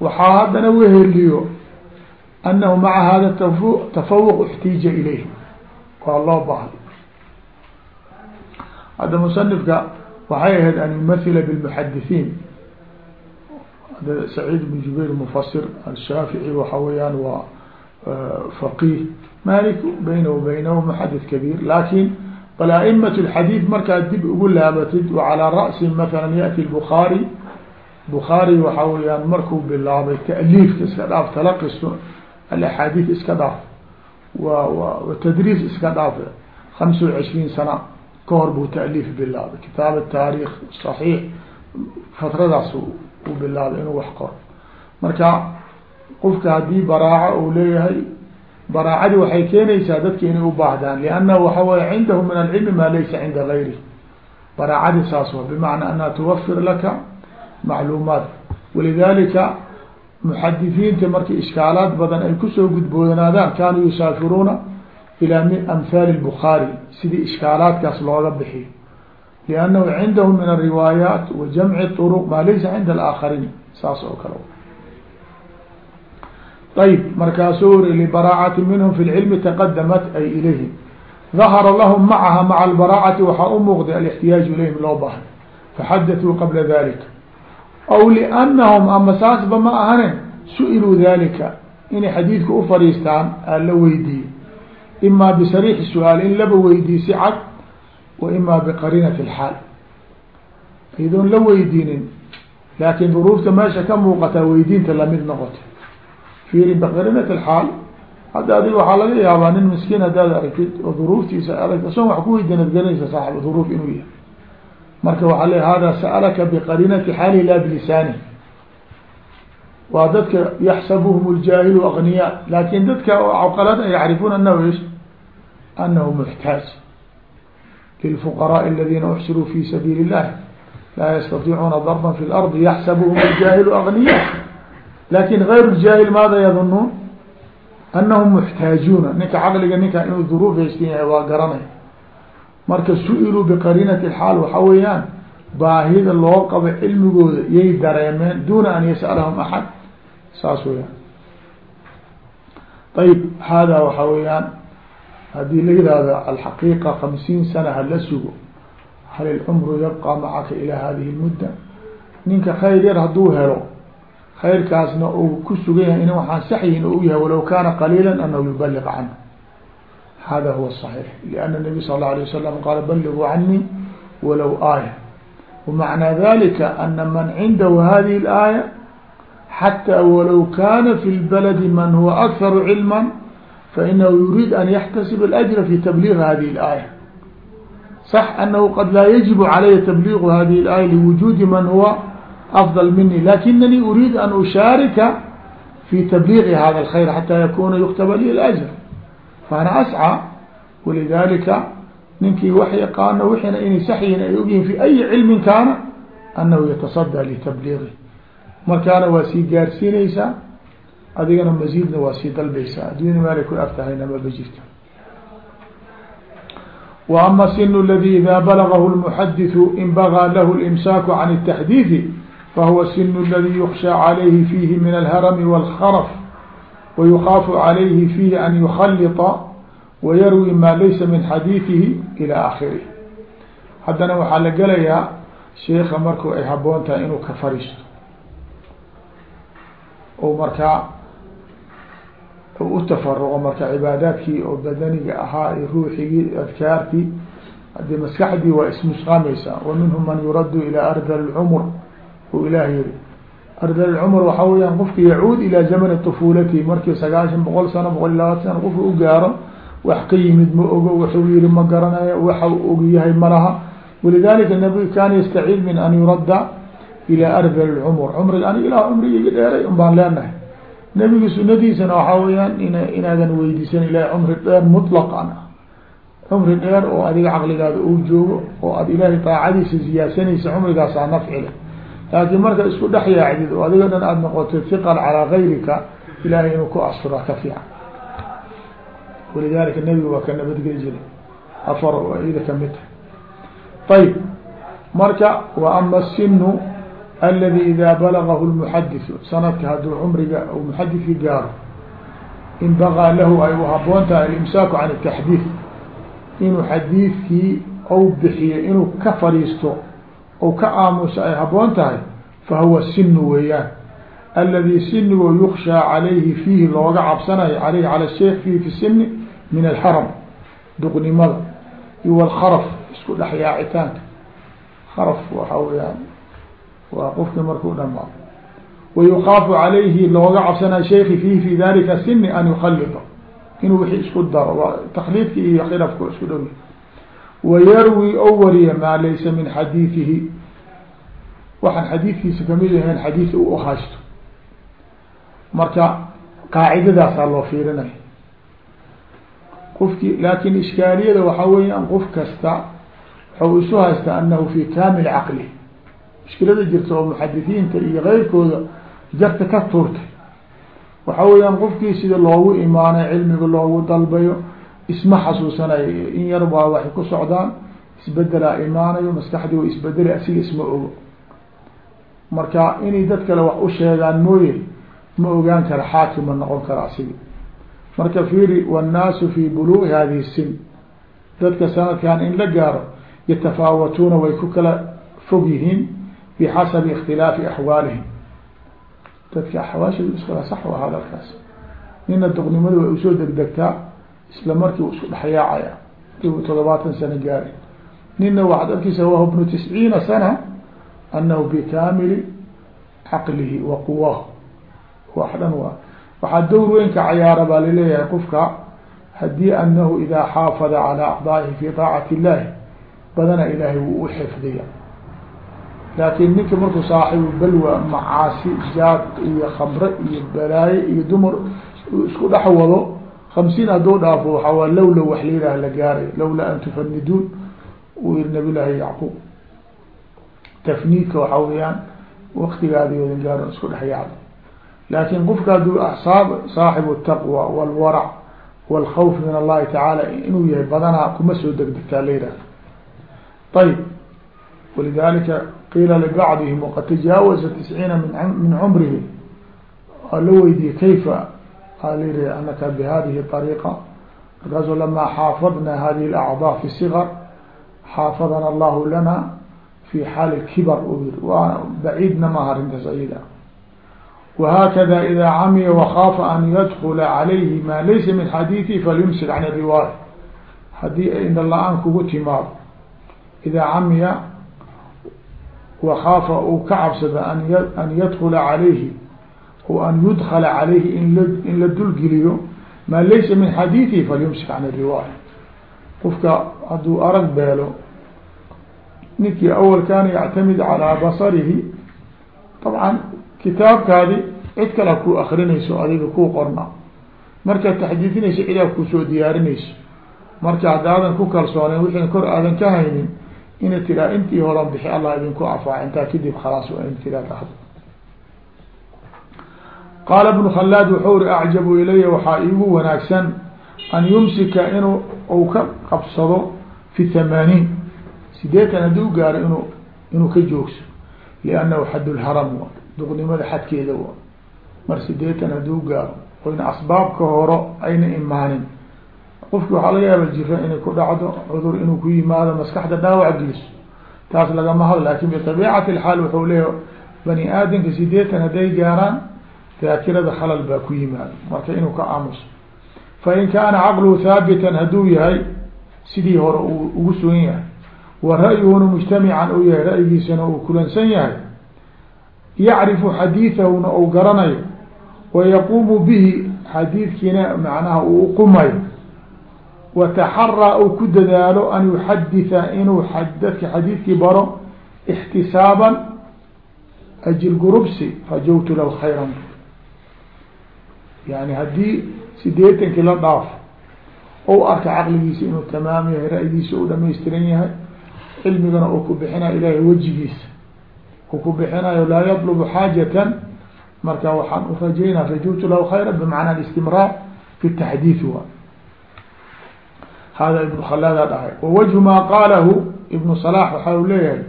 Speaker 1: waxaa haddana weheliyo anahu maca hada tafawuq اxtiija ilayh waa loo baahday hadda musanifka waxay ahayd an yumathila bاlmuxadithiin saciid bn jubayr mufasir ashaafici waxa weeyaan waa faqih malik bayna baynahu muxadith kabiir. Lakin bal a'imat اlxadiid markaad dib ugu laabatid wacalaa ra'si maala yati bukhaari bukhaari waxa weeyaan markuu bilaabay ta'liifka iska dhaaf talaqis alaxaadiid iska dhaaf wa wa tadriis iska dhaaf hamsa وacishriin sana ka hor buu ta'liif bilaabay. Kitaab taarikh صaxiix fatradaas uu bilaabay inuu wax qoro. Marka qofka haddii baraaco uu leeyahay baraacadii waxay keenaysaa dadki inay u baahdaan. Liannahu waxa weye cindahu min alcilmi maa laysa cinda gayri baraacadii saas wa bimacnaa anha muxadisiinta markii ishkaalaad badan ay ku soo gudboonaadaan kaanuu yusaafiruuna ilaa min amhaali bukhaari sidii ishkaalaadkaas looga bixiyo. Liannahu cindahu min alriwaayaat wa jamci uruq maa laysa cinda alaakhariin saas oo kale. Ayb markaasuu uri libaraacati minhum fi lcilmi taqadamat ay ilayhim dahara lahum macaha maca albaraacati waxaa u muuqday alixtiyaaju ilayhim loo baahda faxadathuu qabla dalika aw liannahum ama saasba ma ahane su'iluu dalika inay xadiidka u fadhiistaan aa la weydiiyey imaa bisariixi su'aal in laba weydiiye si cad wa imaa biqarinati اlxaal iyadoon la weydiinin laakiin duruufta meesha ka muuqataa weydiinta la mid noqota fiiri biqarinati اlxaal hadda adig waxaa laga yaabaa nin miskiin haddaad aragtid oo duruuftiisa aragti asoon wax ku saaxib duruuf inuu yahay marka waaa le hada sa'alaka biqarinati xaali laa bilisaani. Waa dadka yaxsabuhum ljaahilu agniya laakin dadka caqalada yacrifuna anahu is anahu muxtaaj lilfuqaraai aladiina uxsiruu fi sabiili illahi laa yastatiicuuna darban fi lardi yaxsabuhum ljaahilu agniya laakiin gayr ljaahil maada yadunuun anahum muxtaajuuna ninka caqliga ninka inuu duruuf yahay waa garanay marka su'iluu biqarinati اxaal waxa weeyaan baahida loo qabo cilmigooda yay dareemeen duna an yas'alahum axad. Saas weyaan ayb hada waxaa weeyaan haddii la yihahdo alxaqiiqa hamsiin sana hala sugo hal ilcumru yabqa macaka ilaa hadihi lmudda? Ninka khayr yar hadduu helo khayrkaasna uu ku sugan yahay in waxaan saxyihin u yahay walow kaana qaliila anahu yubaliq canhu hada huwa صaxiix lianna nabiy sal اla alay wasalam qaala baliguu canii walow aaya wamacnaa dalika ana man cindahu hadihi اlaaya xatى walow kana fi lbaladi man huwa akharu cilma fainahu yuriid an yaxtasib اlأjra fi tabliiq hadihi اlaaya صح أنه قد لا يجب علي تبليغ هذه الآية لوجود من هو أفضل مني لكنني أريد أن أشارك في تبليغ هذا الخير حتى يكون يكتب لي الأجر فأنا أسعى ولذلك ninkii wax yaqaano wixina inay saxyihin ay ogyihin fi أي cilmi kaana أنه يتصدى لتبليغه markaana waa sii gaarsiinaysaa adigana mزيدna waa sii dalbaysaa addunyada maalay ku agtahayna maba jirto وأma الsن الذي إdا blغه المحdث انbغى lh الإمساك عن التحdيث فهو الsن الذي يخشى عليه فيه من الهرم والخرف ويخاف عليه فيه أن يخلط ويروي ma laysa min xadيiثihi إلى آخره haddana waxaa la gelayaa sheika marku ay haboon tahay inuu ka fariisto o markaa u tafaruqo marka cibaadaadkii oo badaniga ahaa iyo ruuxigii adkaartii hadii maskaxdii waa ismusqamaysaa wa minhum man yuraddu ilaa ardal اlcumr u ilaah yiri cmr waxaa weyaan qofka yacuud ilaa zamn طfulatihi markii sagaashan boqol sano boqol iyo labaatan sano qofka u gaaro wax ka yimid ma ogo wuxuu yihi ma garanayo waxa u ogyahay malaha walidalika nabigu kaana yastaciid min an yuradda ilaa arbal cmr cmrig anig ilaa cmrigi iga dheeray un baan leenahay nabiga sunadiisana waxaa weyaan in inaadan weydiisan ila cmri dheer mطlqan cmri dheer oo adiga caqligaada u joogo oo aad ilaahay taacadiisa siyaasanaysa cmrigaas aa nafcile laakiin marka isku dhex yaacdid oo adigo dhan aada noqotay hiqan calaa gayrika ilaahay inuu ku asturo ka fiican. Walidaalika nebiga waa ka nabadgeli jiray. Afar oo iyda ka mid tahay. Ayb marka wa ama asinu aladi idaa balagahu lmuxadisu sanadka hadduu cumriga u muxadidki gaaro in baqaa lahu ay u haboon tahay alimsaaku can ataxdiid inuu xadiidkii ou bixiyo inuu ka fadhiisto ou ka aamuso ay haboon tahay fahuwa sinu weeyaan. Aladi sinigoo yukshaa calayhi fiihi looga cabsanayo alayhi calى sheikh fiihi fi sini min alxaram duqnimada iyo alkharaf isku dhex yaacitaanka. Kharaf waxaa weyaan waa qofki markuu dhamaa wayukaafu calayhi looga cabsanayo shayki fiihi fi dalika sini an yukhaliطa inuu wixii isku daro takliidki iyo khilafku isku dhow wayarwi o wariya maa laysa min xadiiثihi waxaan xadiidkiisa ka mid ahayn xadiid u haysto marka qaacidadaasaa loo fiirinaya qofki laakin ishkaaliyada waxaa weeyaan qof kasta waxau isu haysta anahu fi kamil caqli mushkilada jirta oo muxadisiinta iyo keyrkooda jarta ka tuurtay waxaa weeyaan qofkii sida loogu imaanay cilmiga loogu dalbayo isma xasuusanayo in yar baa waxay ku socdaan isbedelaa imaanayo maskaxdii wa isbedeli asiga isma ogo. Marka inay dad kale wax u sheegaan mooye ma ogaan kara xaakim noqon kara asiga marka fiiri wannaasu fi buluuqi hadihi sin. Dadka sanadkan in la gaaro yatafaawatuuna way ku kala fog yihiin bixasabi ikhtilaafi axwaalihim. Dadka axwaashooda iskala sax waa hadalkaas nina duqnimada way u soo degdegtaa isla markii u isku dhexyaacaya dib todobaatan sano gaari nina waxaad arkeysa wahu bnu tisciina sana anahu bikamili caqlihi wa quwah wax dhan waa waxaa dowr weyn ka cayaara baa la leeyahay qofka haddii anahu idaa xaafada calaa acdaa'ihi fi taacati illahi badana ilaahay wuu u xifdiya. Laakiin ninka markuu saaxibu balwa macaasi jaad iyo khamre iyo balaaye iyo dumar isku dhex wado hamsiin hadduu dhaafo waxaa lowla wax layidhaah la gaaray lawlaa an tufaniduun uu yiri nabi llaahi yacquub tafniidka waxaa weeyaan waktigaadi odan gaaro isku dhex yacdo laakin qofka hadduu asaab saaxibu taqwa walwarac walkhawf min allahi tacaala inuu yahay badanaa kuma soo degdegtaa la yidhahda ayib walidalika qiila libacdihim waqad tajaawaza tisciina min cumrihi waa la weydiiyey kayfa aliri anaka bihadihi ariiqa markaasu lamaa xaafadna hadihi اlacdaa fi sigar xaafadana allahu lana fi xaali kibar u yiri waa baciidna maaha arrintaas ayada whakada ida camiya wakaafa an yadkula calayhi ma laysa min xadiiثi falyumsik can riwaaya haddii indha la'aan kugu timaado idaa camiya wakaafa uu ka cabsado an yadkula calayhi o an yudkala calayhi in la dulgeliyo maa laysa min xadiiثihi falyumsik can riwaaya qofka hadduu arag beelo ninkii awal kaana yactamid calىa basarihi طabcan kitaabkaadi cid kala ku akrinayso adiga ku qorna markaad taxdiidinayso cidaa kusoo diyaarinayso marka haddaadan ku kalsoonen wixii kor aadan ka haynin ina tiraa intii horan bixi allah idinku afaa intaa kadib khalaas waa in tiraa tahdo qaala ibnu khalaad wuxuu ri acjabu ilaya waxaa iigu wanaagsan an yumsika inuu u ka qabsado fi thamaaniin sideetan hadduu gaaro inuu inuu ka joogso. Liannahu xad lharam wa duqnimada xadkeeda wa. Mar sideetan hadduu gaaro oyna asbaabka horo ayna imaanin. Qofki waxaa laga yaaba jiro inay ku dhacdo cudur inuu ku yimaado maskaxda dhaawac geliso. Taas lagama hadlo laakiin biطabiicati اlxaal wuxuu leeya bani aadamka sideetan hadday gaaraan daakirada khalal baa ku yimaado marka inuu ka aamuso. Fain kaana caqluhu haabitan hadduu yahay sidii hore uu ugu sugan yahay. Wa ra'yuhuna mujtamican uu yahay ra'yigiisana uu kulansan yahay. Yacrifu xadiidahuna ou garanayo. Wa yaquumu bihi xadiidkiina macnaha uu uqumayo wataxaraa uu ku dadaalo an yuxaditha inuu dadka xadiidkii baro ixtisaaban ajil gurubsi rajawtu lahu khayran yani haddii sideetankii la dhaaf ou arka caqligiisa inuu tamaam yahay ra'yigiisa u dhamaystiran yahay cilmigana uu ku bixinayo ilaahay wejigiisa. Uu ku bixinayo laa yatlubu xaajatan marka waxaan u rajaynaa rajawtu lahu khayra bimacnaa istimraar fi taxdiid wa. Hada ibnu khalaada dhahay wawajhu maa qaalahu ibnu salax waxa u leeyahay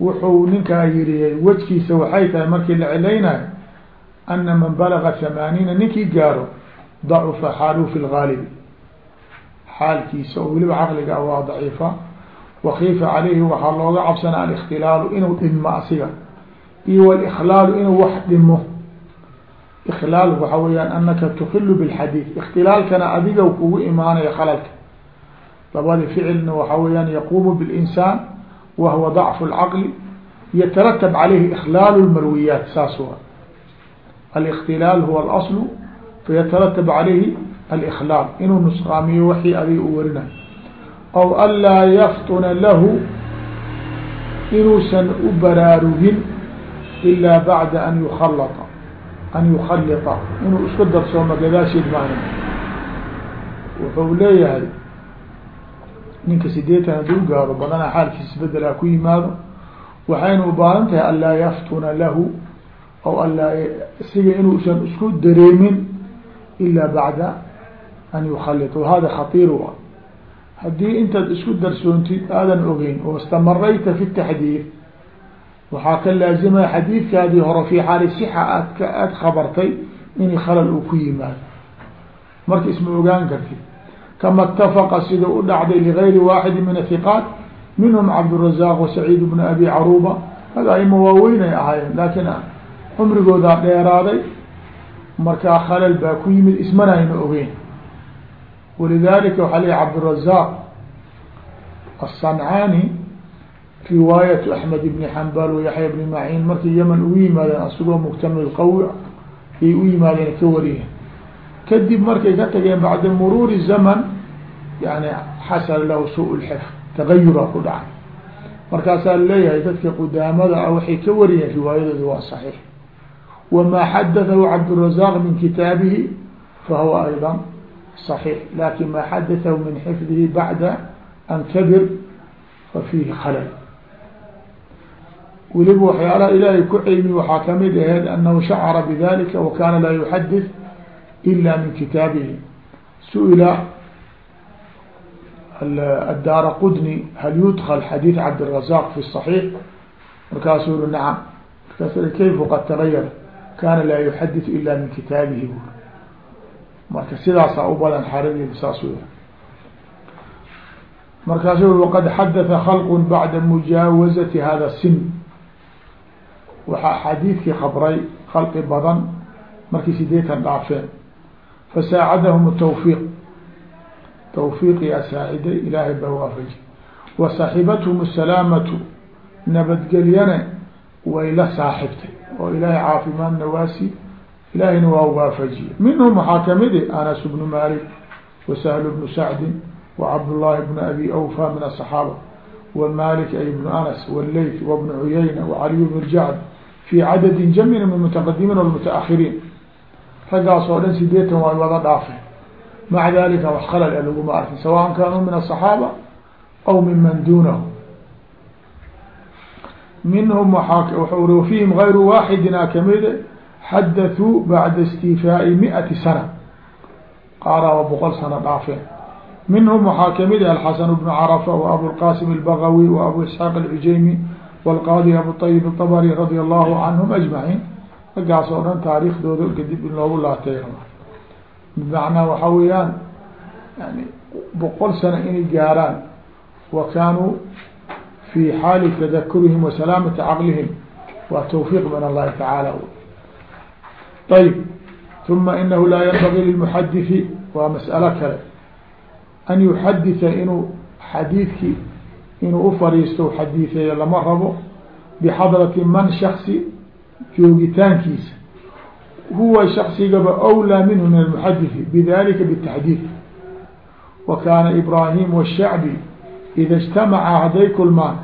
Speaker 1: wuxuu ninkaa yiri wejkiisa waxay tahay markii la cilaynayo ana man balaga hamaaniina ninkii gaaro dacufa xaaluhu fi lgaalibi xaalkiisa oo weliba caqliga waa daciifa wakiifa calayhi waxaa looga cabsana alikhtilaalu inuu dhinmo asiga iyo waliklaalu inuu wax dhimo iklaal waxa weyaan anaka tukilu bilxadiid ikhtilaalkana adiga kugu imaanaya khalalka labadi ficilna waxa weyaan yaquumu bilinsaan wahuwa dacfu lcaqli yataratab calayhi ikhlaalu lmarwiyaat saas wa alikhtilaal huwa alaslu fayataratab calayhi aliklaal inuu nusqaamiyo waxii adiga u warinayo aw an laa yaftuna lahu inuusan u baraarugin ilaa bacda an yukhalata an yukhalita inuu isku darsoomo gadaasheed maana wuxuu leeyahay ninka sideetan hadduu gaaro badanaa xaalkiisa isbedelaa ku yimaado waxayna u baahan tahay an laa yaftuna lahu aw an laa isiga inuusan isku dareemin ilaa bacda an yukhalita wahada khatiir wa haddii intaad isku darsoontid aadan ogeyn oo istamarayta fi taxdiid waxaa ka laazimaya xadiidkaadii hore fi xaali sixa aad ka aada khabartay in khalal uu ku yimaado marka isma ogaan kartid kama اtafaqa sida u dhacday ligayri waaxidi min ahiqaat minhum cabdالrazaq wasaciid bn abi caruba hada aima waaweynay ahaayeen laakiin cumrigoodaa dheeraaday. Markaa khalal baa ku yimid ismana ayna ogeyn. Walidalika waxaa leeyahy cabdurazaq aلصancani riwaayatu axmed ibni xambal wa yaxya bni maciin markay yeman ugu yimaadeen asagoo mugtamil qawi ayay u yimaadeen ka wariyeen. Kadib markay ka tageen bacda muruuri zaman yani xasala lahu su lxif tagayuraa ku dhacay. Markaasaa leeyahay dadka qudaamada ah waxay ka wariyeen riwaayadooda waa saxiix wamaa xadatahu cabdالrazaq min kitaabihi fahuwa ayضa صaxiix lakin ma xadatahu min xifdihi bacda an kabir fa fiihi khalal weliba waxyaalaha ilaahay ku cilmi waxaa kamid aheyd anahu shacara bidalika wakana laa yuxadith ila min kitaabihi su-ila الdaara qudni hal yudkl xadiiث cabdالرaزاq fi الصaحيiح markaasuu uri nacam markaas kayfu qad tagayara kana laa yuxadiث ila min kitaabihi bu marka sidaasaa u badan xaradeeda saas w markaasu waqad xadatha khalq bacda mujaawazati hada sin. Waxaa xadiidkii khabray khalqi badan markii sideetan dhaafeen. Fasaacadahum tawfiiq. Tawfiiqiyaa saaciday ilaahay baa waafaji wa saxibathum salaamatu. Nabadgelyane way la saaxibtay oo ilaahay caafimaadna waasi ilaahayna waa waafajiye. Minhum waxaa ka mid anas bnu malik wa sahlu bnu sacdin wa cabdullahi bnu abi awfa min asaxaaba wa malik ay bnu anas walleyt wa bnu cuyayna wa caliy bnu jacd fi cadadin jamin min mutaqadimiin walmutaahiriin raggaas oo dhan sideetan waa wada dhaafeen maca dalika wax khalal e laguma arkin sawaan kaanuu min asaxaaba aw miman dunahu minhum waaa uri wafihim gayru waaxidina kamide xadathuu bacda istifaai miati sana. Qaaraaba boqol sano dhaafeen. Minhum waxaa ka mid alxasan bnu carafa wa abulqasim albagawi wa abu isxaaq alcujaymi walqaadi abuayib atabari radi allahu canhum ajmaciin. Raggaas oo dhan taariikhdooda kadib in loogu laatay bimacnaa waxaa weeyaan yani boqol sano inay gaaraan wa kaanuu fi xaali tadakurihim wa salaamati caqlihim waa tawfiiq min allahi tacaala ayb uma inahu laa yanbagii lilmuxadiثi waa mas'alo kale an yuxaditha inuu xadiidkii inuu ufariisto xadiiثeeyo lama rabo bxadrati man shaksi joogitaankiisa huwa shaksigaba أwlىa minhu min almuxadiثi bidalika bالtaxdiid wa kaana ibrahim wالshacbi ida اجtamaca hadday kulmaan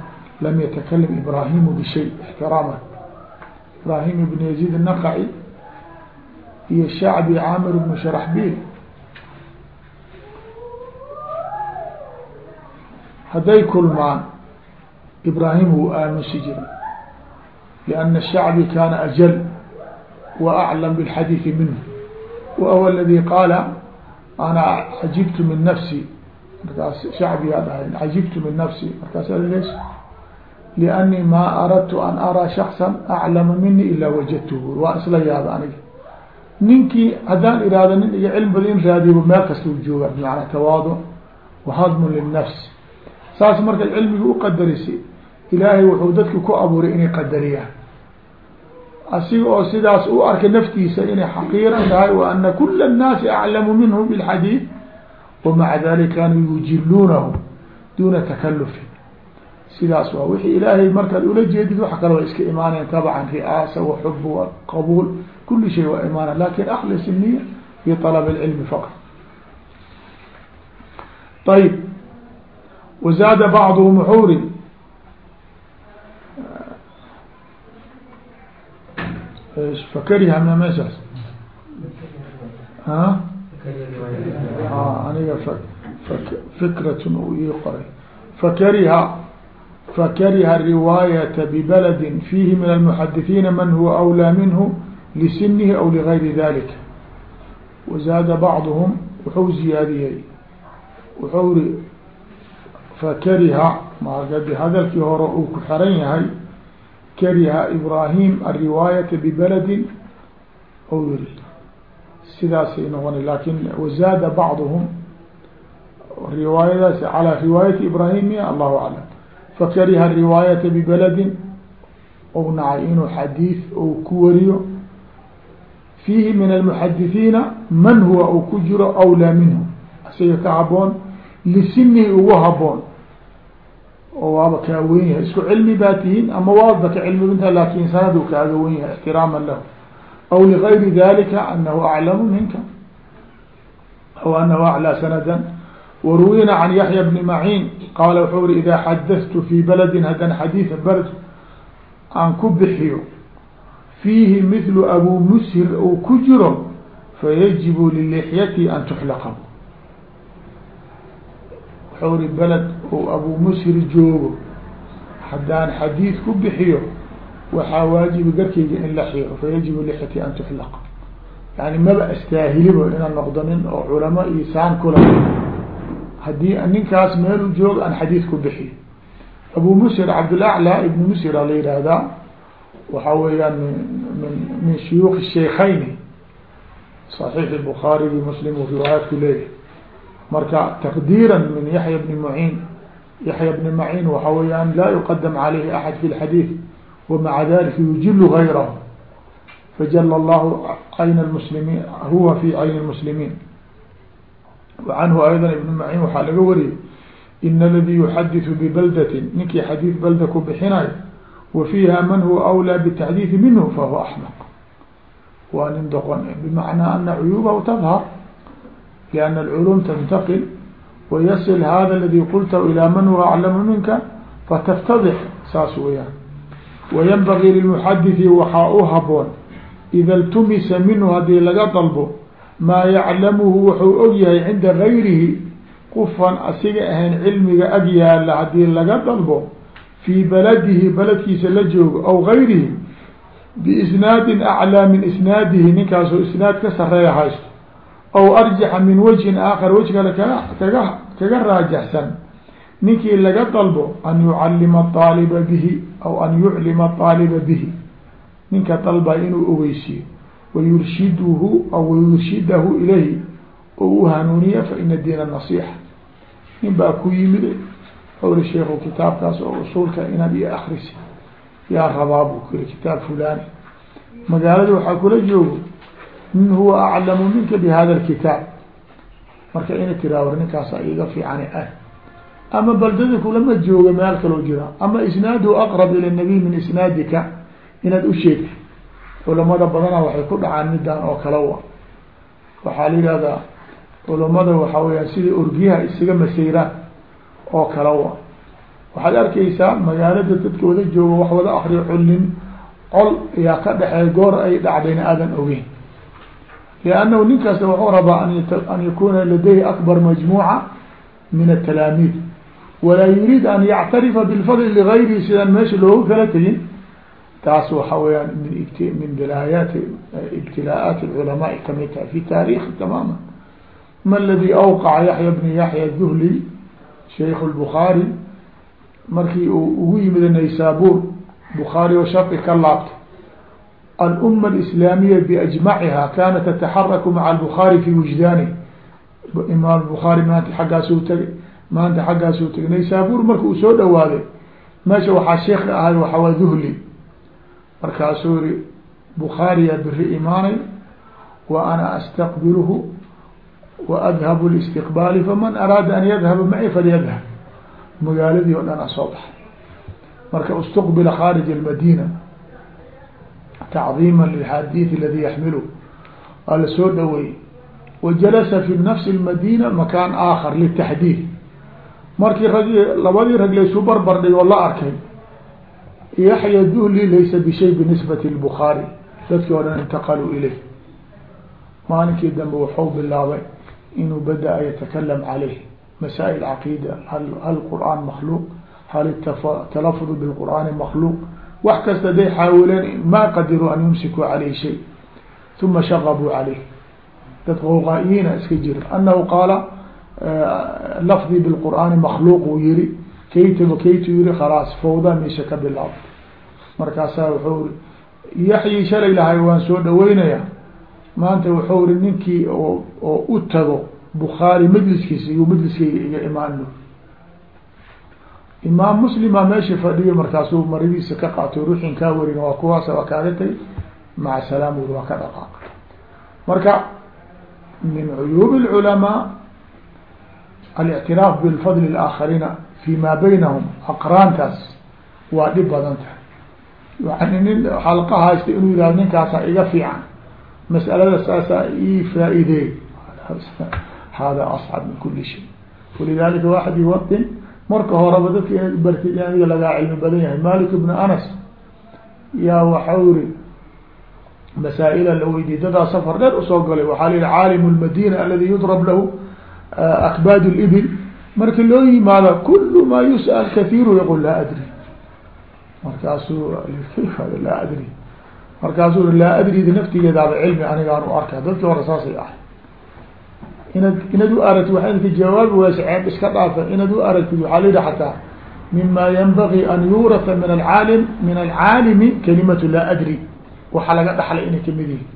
Speaker 1: lam yatakalam ibrahimu bishay اxtiraama ibrahim ibn yaziid الnaqaci iyo shacbi camir bnu sharaxbil hadday kulmaan ibrahim wuu aamusi jiray lianna shacbi kaana ajal wa aclam bilxadiidi minhu wa huwa aladi qaala ana cajibtu min nafsi markaas shacbigaa dhahay cajibtu min nafsi. Markaas ls liannii maa aradtu an araa shaksan aclama mini ilaa wajadtuh buur waa isla yaaba aniga. Ninkii haddaan iraado nin iga cilmi bada in raadiyoba meel kastuu jooga bimacnaa tawaadu wahadmun linafs saas markaad cilmigii uqadarisa ilaahay wuxuu dadka ku abuuray inay qadariyaan. Asiga oo sidaas u arkay naftiisa inay xaqiiran tahay wa ana kula nnaasi aclamu minhu bilxadiid wamaca dalika kaanuu yujiluunahu duuna takalufin sidaas waa wixii ilaahay markaad ula jeedid wax kale waa iska imaanayan tabcan riaasa wa xub wa qabuul kuli shay waa imaanayan laakiin akhlis niya fi alab اlcilmi faqat ayb wazaada bacduhum wuxuuri fakariha ma meeshaas aniga fikratun u ii qoray. Fakariha fakariha riwaayata bibaladi fiihi min almuxadithiina man huwa awlaa minhu lisinihi aw ligayri dalika wazaada bacduhum wuxuu ziyaadiyey. Wuxuu ri fakariha markadi hadalkii hore uu ku xiran yahay kariha ibrahim alriwaayata bibaladin ou yiri sidaasay noqona laakiin wazaada bacduhum riwaayadaasi calى riwaayati ibrahim ya allahu aclam. Fakariha riwaayata bibaladin ou nacay inuu xadiid ou ku wariyo. Fiihi min almuxadithiina man huwa uu ku jiro awlaa minhu. Isaga ka haboon lisinihi ugu haboon oo waaba kaa wen yahay. Isku cilmi baa tihiin ama waaba ka laakin sanadu kaaga wen yahay اxtiraama lahu aw ligayri dalika anahu aclamu minka aw anahu aclى sanada waruwina can yaxya bni maciin qaala wuxuu ri ida xadahtu fi baladin haddaan xadiida baled aan ku bixiyo fiihi mithlu abu mushir uu ku jiro fayajibu lilixyati an tuxlaqa wuxuu ri beled uu abu mushir joogo haddaan xadiid ku bixiyo waxaa waajiba garkeyga in la xiiro fayajibu lixyati an tuxlaq yani maba astaahilibo inaan noqdo nin oo culamo iyo saan kula haddii ninkaas meelu joogo aan xadiid ku bixiyo. Abu musir cabdilaclى ibn musira la yihahdaa waxaa weeyaan min min shuyuuki sheikayni صaxiix bukhaarigi muslim u riwaayaadku leeyahay. Marka taqdiira min yaxya bni muciin yaxya bni maciin waxa weeyaan laa yuqadam calayhi axad fi lxadiid wamaca dalika yujilu gayrahu fajala allahu cayna lmuslimiin huwa fi cayni lmuslimiin wa canhu ayda ibn maciin waxaa laga wariyey in aladii yuxadiثu bibaldatin ninkii xadiid balda ku bixinayo wa fiiha man huwa awlىa btaxdiiثi minhu fahuwa axmaq waa nin doqon bmacnaa ana cuyuubahu tadhar lianna alculum tantaqil wayasil hada aladi qulta ilaa man huwa aclamu minka fataftadix saas weyaan wayanbagii lilmuxadiثi waxaa u haboon ida اltumisa minhu haddii laga dalbo maa yaclamuhu wuxuu og yahay cinda gayrihi qufan asiga ahayn cilmiga ag yaalla haddii laga dalbo fii baladihi baladkiisa la joogo aw gayrihi biisnaadin aclaa min isnaadihi ninkaasoo isnaad ka sareeya haysto aw arjaxa min wajhin aakhar wej kale kaga kaga raajaxsan ninkii laga dalbo an yucalima aaliba bihi aw an yuclima aaliba bihi. Ninka dalba inuu ogeysiyo wayurshiduhu aw wayurshidahu ilayhi. Oo u hanuuniya faina diin nasixa nin baa ku yimid ori sheikhu kitaabkaas oo usuulka inaad iyo akrisi yaa rabaa buu ku yiri kitaab fulani magaalada waxaa kula joogo nin huwa aclamu minka bi hada lkitaab marka ina tiraa war ninkaasa iga fiicani ah ama baldada kulama jooga meel kaloo jira ama isnaaduhu aqrab ila nabiy min isnaadika inaad usheegta culamada badana waxay ku dhacaan midaan oo kale wa waxaa la yihahdaa culamada waxaa weyaan sida orgiyaha isaga masayraan oo kale wa waxaad arkeysaa magaalada dadka wada jooga wax wada akriyo collin col ayaa ka dhexeey goor ay dhacdayna aadan ogeyn liannahu ninkaas wuxuu rabaa an yakuna ladayhi akbar majmuuca min atalaamiid walaa yuriid an yactarifa bilfadli ligayrihi sidaan meesha looga kala tegin taas waxa weyaan min min bilaayaati ibtilaaءaati culamaai ka mid tahay fi taarikhi tamaama ma aladi awqaca yaxya bni yaxya duhli shaykh lbukhaari markii uu ugu yimid naysaabuur bukhaari oo shardi ka laabtay aluma alislaamiya biajmaciha kaanat tataxaraku maca albukhaari fi wijdaani imaam bukhaari maanta xaggaasuu tegay maanta xaggaasuu tegay naysaabuur marka uu soo dhawaaday meesha waxaa sheekh ahay waxawaa duhli markaasuu yihi bukhaariyaa biri imaanay wa ana astaqbiluhu wa adhabu listiqbaali faman araada an yadhaba maci falyadhab magaaladii o dhan a soo baxay. Marka istuqbila khaarij almadina tacdiima lilxadiid aladi yaxmilu. Waa la soo dhaweeyey wa jalasa fi nafsi lmadina makaan aakhar litaxdiid markii rag labadii rag laysu barbar dhig oo la arkay yaxya duhli laysa bishay binisbati lbukhaari dadkii o dhan intaqaluu ilay maalinkii dambe waxuu bilaabay inuu bada-a yatakalam caleyh masaa'il caqiida hal qur'aan makhluuq hal talafud bilqur'aani makhluuq. Wax kasta day xaawileen ma qadiruu an yumsikuu caleyh shay uma shaqabuu caleyh dad qowqaa-iyiina iska jira anahu qaala lafdii bilqur'aani makhluuq uu yihi kaytaba kaytu yihi khalaas fawda meesha ka bilaabay markaasaa wuxuu iri yaxyi shalay lahay waan soo dhaweynayaa maanta wuxuu iri ninkii oo oo u tago bukhaari majliskiisa iyuu majliskeyga iga imaano imaam muslima meesha fadhiyo markaasuu maradiisa ka qaato ruuxin kaa warin waa kuwaas waa kaaga tagay maca salaam uri waa ka dhaqaaq marka min cuyuub اlculamaa alictiraaf bilfadli اlaakhariina fi ma baynahum aqraantaas waa dhib badan tahay. nin xalqa haysta inuu yihahdo ninkaasa iga fiican mas'alada saasaa ii faa-ideey hada ascab min kuli shay walidalika waxad yuwadin marka horeba dadka inaad bartid in adiga lagaa cilmi badan yahay malik ibn anas yaa waxau iri masaa-ila la weydiye dadaa safar dheer u soo galay waxaa la yihi caalim lmadina aladi yudrab lahu akbaad libil marka loo yimaado kulu ma yus'al kathiru yaqul laa adri markaasuu laa adri markaasuu laa adrida naftigeedaaba cilmi anigaan u arkaa dadkii hore saasay ahay inad inaad u aragtid waxaad ka jawaabi waysa ceeb iska dhaafa inaad u aragtid waxaa la yihi xataa mima yanbagii an yuurata min alcaalim min alcaalimi kalimatu laa adri waxaa laga dhaxlay inay ka mid yihiin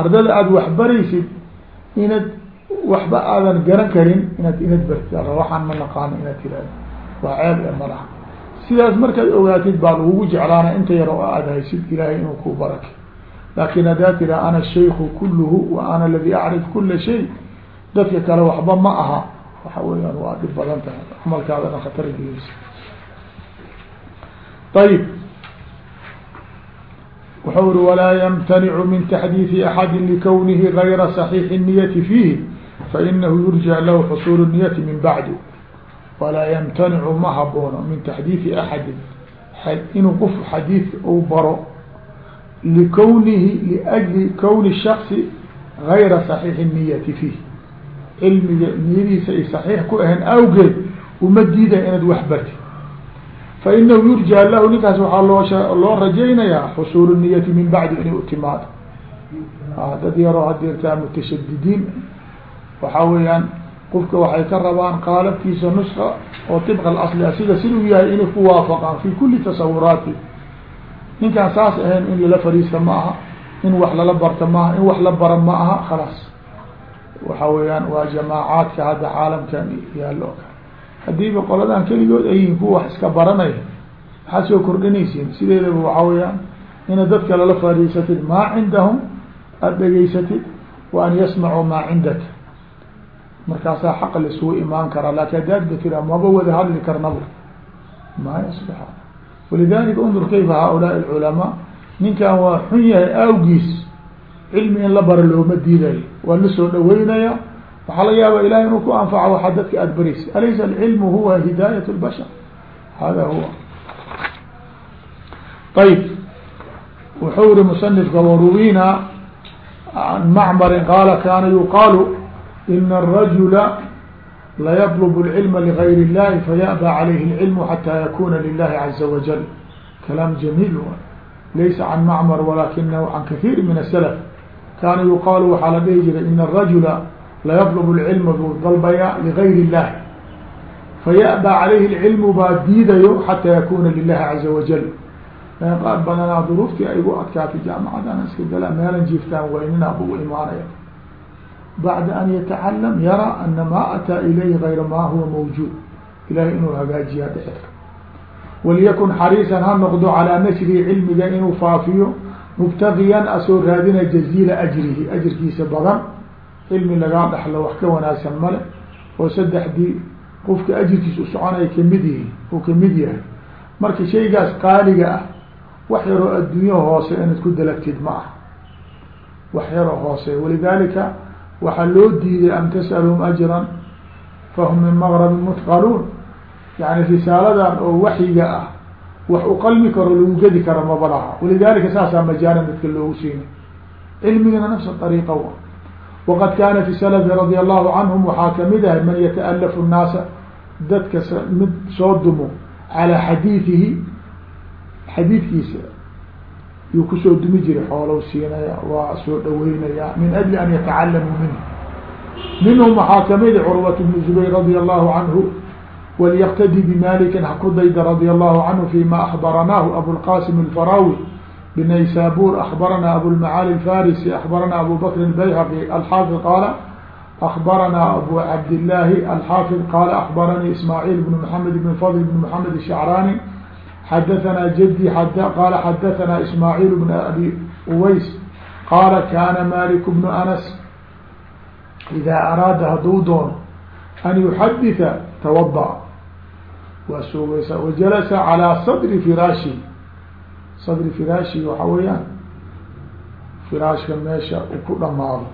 Speaker 1: ardada aada waxbaraysid inaad waxba aadan garan karin inaad inad bartaa waxaan ma naqaano inaad tiraahdo waa ceeb ee malaha sidaas markaad ogaatid baa lagugu jeclaana inta yaro oo aad haysid ilaahay inuu ku barake. Laakin haddaad tiraa ana shayku kulluhu wa ana aladi acrif kula shay. Dadka kale waxba ma aha. Waxa weeyaan waa dhib badan tahay. Camalkaadana khatar geleysa ayib wuxuu uri walaa ymtanicu min taxdiidi axadi likownihi gayra صaxiixi niyati fiihi fainahu yurja lahu xusuulu niyati min bacdi walaa yamtanicu ma haboono min taxdiidi axadin inuu qof xadiid u baro likownihi liajli kowni shaksi gayra saxiixi niyati fiih cilmiga niyadiisa ay saxiix ku ahayn awgeed uma diiday inaad wax barti fainahu yurja lahu ninkaas waxaa loo loo rajaynayaa xusuulu niyati min bacdi inay utimaado dad yaroo hadirtaa mutashabidiin waxaa weeyaan qofka waxay ka rabaan qaalabkiisa nuska oo ibqa asli asiga siduu yahay inay ku waafaqaan fi kuli tasawuraati. Ninkaan saas ahayn in lala fariista ma aha in wax lala barta maaha in wax la bara ma aha khalaas. Waxa weeyaan waa jamaacaadka hadda caalamkan yaallo hadiiba qoladan keligood ayihin kuwa wax iska baranaya maxaad soo kordhinaysiin? Sideedaba waxaa weyaan ina dadka lala fariisatid maa cindahum aada dhegaysatid wa an yasmacuu maa cindaka markaasaa xaqa laisugu imaan karaa laakin haddaad batira maba wada hadli karnaba ma yasbaxa walidalika undur kayfa haaulaai alculamaa ninkan waa xun yahay awgiis. Cilmi in la bara looma diidayo waa la soo dhaweynaya waxaa laga yaaba ilahay inuu ku anfaco waxaa dadka aada baraysa alaysa alcilmu huwa hidaayat اlbashar hada huwa. Ayb wuxuu yihi musanifka waruwina an macmarin qaala kana yuqaalu ina الrajula layaطlb اlcilma ligayr اllahi fayأbى calayhi اlcilmu xatى yakuna lilahi caza wajal kalaam jamiil laysa can macmar walakinahu can kahiir min aslf kana yuqaalu waxaa la dhihi jiray ina الrajula layaطlb اlcilma buu dalbaya ligayr اllahi fayأbى calayhi اlcilmu baa diidayo xatى yakuna lilahi caza wajal qaar badanaa duruuftii ay gu adkaatay jaamacadana iska gala meelan jiiftaan weynina bu imaanaya bacda an yatacalam yara ana maa ataa ilayhi gayra ma huwa mawjuud ilahay inuu hagaajiyaa dhicirka walyakun xariisan ha noqdo calaa nashrihi cilmiga inuu faafiyo mubtagiyan asoo raadina jaziila ajrihi ajirkiisa badan cilmi lagaa dhaxlo wax ka wanaagsan male oo saddexdii qofka ajirkiisa u soconaya ka mid yihi uu ka mid yahay marka shaygaas qaaliga ah wax yaroo adduunyo hoose inaad ku dalagtid ma ah wax yaroo hoose waxaa loo diiday an tas'alhum ajran fahum min maqrabin mutqaluun yani risaaladan oo waxyiga ah wax u qalmi karo lagu gedi karo maba laha walidalika saasaa majaalan dadka loogu siinay cilmigana nafsa ariiqa wa waqad kaana fi salafi radia allahu canhum waxaa ka mid ahay man yata'alafu nnaasa dadka mid soo dumo calaa xadiidihi xadiidkiisa yuu ku soo dumi jiray xoolow siinaya waa soo dhaweynaya min ajli an yatacalamuu minhu. Minhum waxaa kamida curwat bnu zubayr radia allahu canhu walyaqtadi bimalikin haku dayda radia allahu canhu fima akbaranaahu abulqasim alfarawi bnaysabur akbarana abulmacaali alfarisi akbarana abu bakr albayhaqi alxaafid qaala akbarana abu cabdillahi alxaafid qaala akbaranii ismaaciil bn maxamed bn fadl bn maxamed ashacrani xadaثna jadي qaala xadaثna ismaaعiil bn abi uways qaala kana malik bn anas ida araada hadduu doono an yuxaditha tawadaأ waa soogeysa wajalasa calىa sadri firaashi sadri firaashi waxaa weeyaan firaashka meesha u ku dhamaado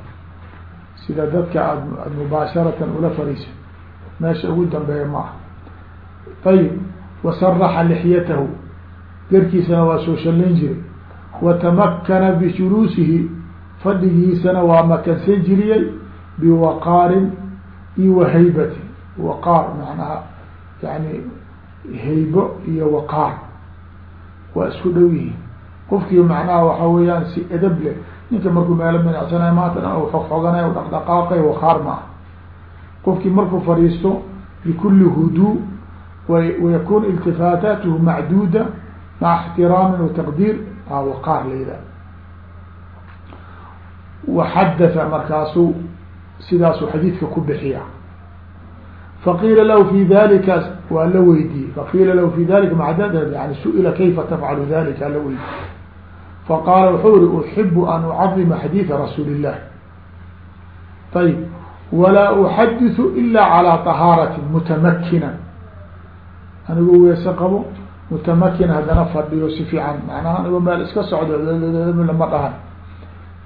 Speaker 1: sida dadka aad ad mubaasharatan ula fariisa meesha ugu dambeeya ma ah ayib wasaraxa lixyatahu. Garkiisana waa soo shallayn jiray. Watamakana bijuluusihi fadhigiisana waa makansan jiriyey biwaqaarin iyo wahaybati waqaar macnaha yani haybo iyo waqaar. Waa isku dhow yihiin. Qofkii macnaha waxa weeyaan si edab leh. Ninka markuu meelo minacsanay maanta dhan xogxoganay dhaqdhaqaaqay waqaar ma qofkii markuu fariisto bikuli huduu wayakun iltifaataatuhu macduuda maca اxtiraamin wataqdiir aa waqaar la yidhah waxadatha markaasuu sidaasuu xadiidka ku bixiya faqiila lahu fi dalika waa la weydiiyey faqiila lahu fi dalika macdad yani su-ila kayfa tafcalu dalika la weydiiyey faqaala wuxuu iri uxibu an ucadima xadiida rasuuli illah ayb walaa uxadiثu ila calى طahaarati mutamakina anigoo weese qabo mutamakina haddana fadhiyo si fiican. Manaha anigoo meel iska socdo lama dhahan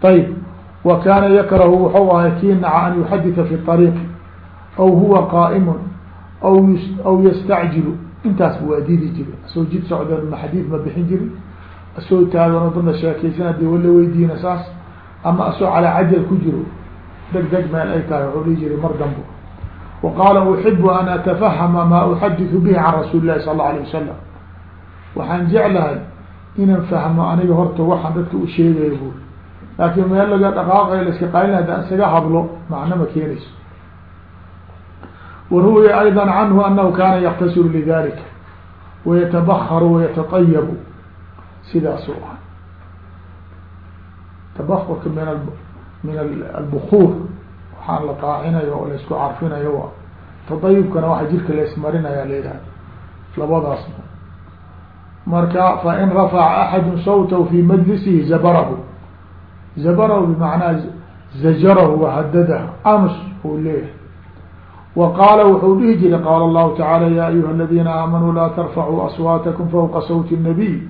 Speaker 1: ayb wa kaana yakrahu wuxuu ahay kii naca an yuxaditha fi طariiq aw huwa qaa'im aw aw yastacjilu intaas bu waa diidi jiri asoo jid socdo ma xadiid ma bixin jiri asoo taagano dadna sheekaysan haddii wala weydiina saas. Ama asoo calaa cajal ku jiro. Deg deg meel ay tahay wuxuu dhihi jiray mar dambo waqaala uxibu an atafahama maa uxadidu bihi can rasuuli lahi sal alla alay wasalam waxaan jeclahay inaan fahmo aniga horta waxaan dadka u sheegaya buuri laakiin meel laga dhaqaaqayo la iska qaalin haddaan isaga hadlo macno ma keenayso. Wa ayda canhu anahu kaana yaktasiru lidalika wayatabaharu wayatatayabu sidaasuu ah. Tabaurka min min albukuur waxaan la qaacinayo oo la isku carfinayo tadayubkana waxa jirka laismarinaya leedahay labadaas. Marka fain rafaca axadu sawtahu fi majlisihi zabarahu zabarahu bimacnaa zajarahu wahadadahu amus uu leeyahay. Wa wuxuu dhihi jiray qaala allahu tacaala ya ayuha aladiina aamanuu laa tarfacuu aswaatakum fawqa sawti الnabiy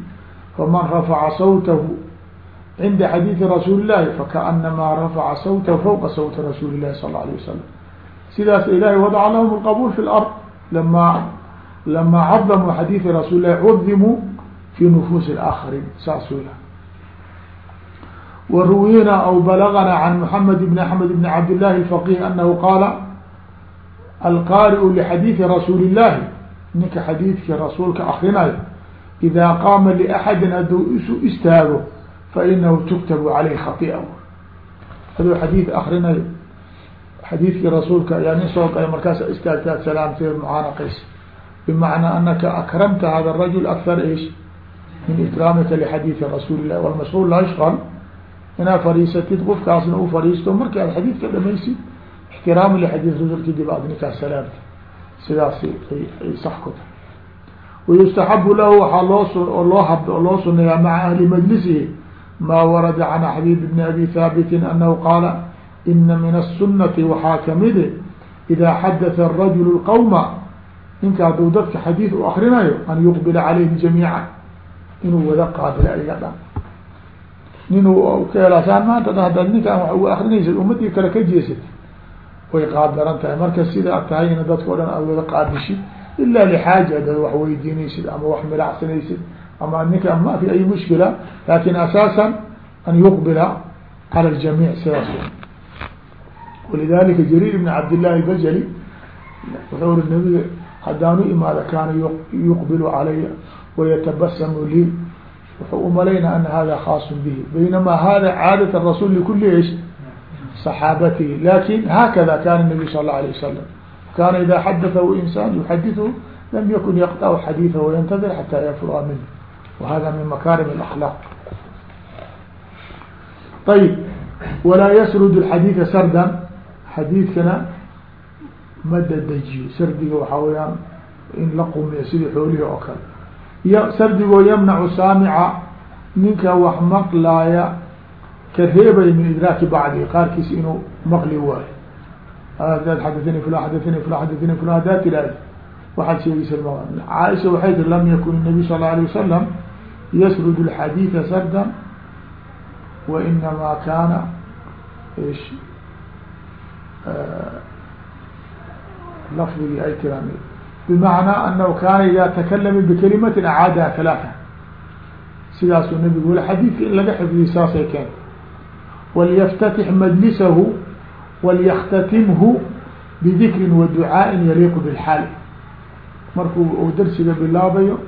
Speaker 1: faman rafaca sawtahu cinda xadiidi rasuuli llahi fakaanamaa rafaca sawta fawqa sawti rasuuli llahi sal la alay wasalam sidaas ilahay wadaca lahum lqabuul fi lard lama lamaa cadamuu xadiidi rasuuli llahi cudimuu fi nufuusi laakariin saasuu ilaha waruwinaa aw balagana can muxamed bni axmed bni cabdillahi alfaqih anahu qaala alqaariu lixadiidi rasuuli illahi ninka xadiidkii rasuulka akrinayo idaa qaama liaxadin hadduu isu istaago fainahu tuktabu caleyh khai'a aduu xadiid akrinayo xadiidkii rasuulka ayaa nin soo galay markaas istaagtaad salaamteed mucaanaqays bimacnaa anaka akramta hada rajul akar ish min ikraamika lixadiidi rasuuli lah walmashhuur laa yushqal inaad fariisatid qofkaasna u fariisto marki aad xadiidka dhamaysid ixtiraam lxadiid rasul kadib aad ninkaas salaamta sidaas ay sax ku tahay wayustaxabu lahu waxaa loo loo loo suneeyaa maca ahli majlisihi ma warada can xabib bni abi haabitin anahu qaala ina min aلsunati waxaa kamide idaa xadatha arajulu lqawma ninka hadduu dadka xadiid u akrinayo an yuqbila calayhim jamiica inuu wada qaabila iga dhan ninuu ka helaasaan maanta dhan haddaad ninkaan wax uga akrinaysid ummadii kale ka jeesatid way qaabdaran tahay marka sidaa tahay ina dadka o dhan aad wada qaabishid ila milacsanaysid ama ninka ma fi ay mushkila lakin asaasan an yuqbila cala ljamiic sidaas walidalika jariir ibn cabdillahi bajali wuxuu ri nabiga haddaanu imaado kaana yuqbilu calaya wayatabasamu lii wuxuu umalaynaa ana hada khaaص bihi baynama hada caadat rasul likuli ish صaxaabatihi lakin hakada kana الnabiy sal اله alيه wasalam kana ida xadaثahu insan yuxadiثhu lam yakun yaqطع xadiiثa wayantadir xata yafruga minh wahada min makarim اأkلاq ayb walaa ysrd الxadiiثa sardan xadiidkana ma dadejiyo sardiga waxaa weyaan in la qumiyo sidii xoolihi oo kale y sardigoo yamnacu saamica ninka wax maqlaaya ka reebay min idraaki bacdi qaarkiis inuu maqli waayo hadaad xadathani fulan xadathani fulan xadathani fulan haddaad tiraahdi waxaad sheegaysa caaisha waxay tii lam yakun الnabiy sal اla alيه wasalam sardan wa inamaa kaana ish lafdigii ay tiraan bmacnaa anahu kaana ida takalama bikalimatin acaadaha talaata sidaasuu nabigu wal xadiidka in laga xifdiyo saasay keenta walyaftatix majlisahu walyaktatimhu bidikrin wa ducaaءin yaliiqu bilxaal markuu uu darsiga bilaabayo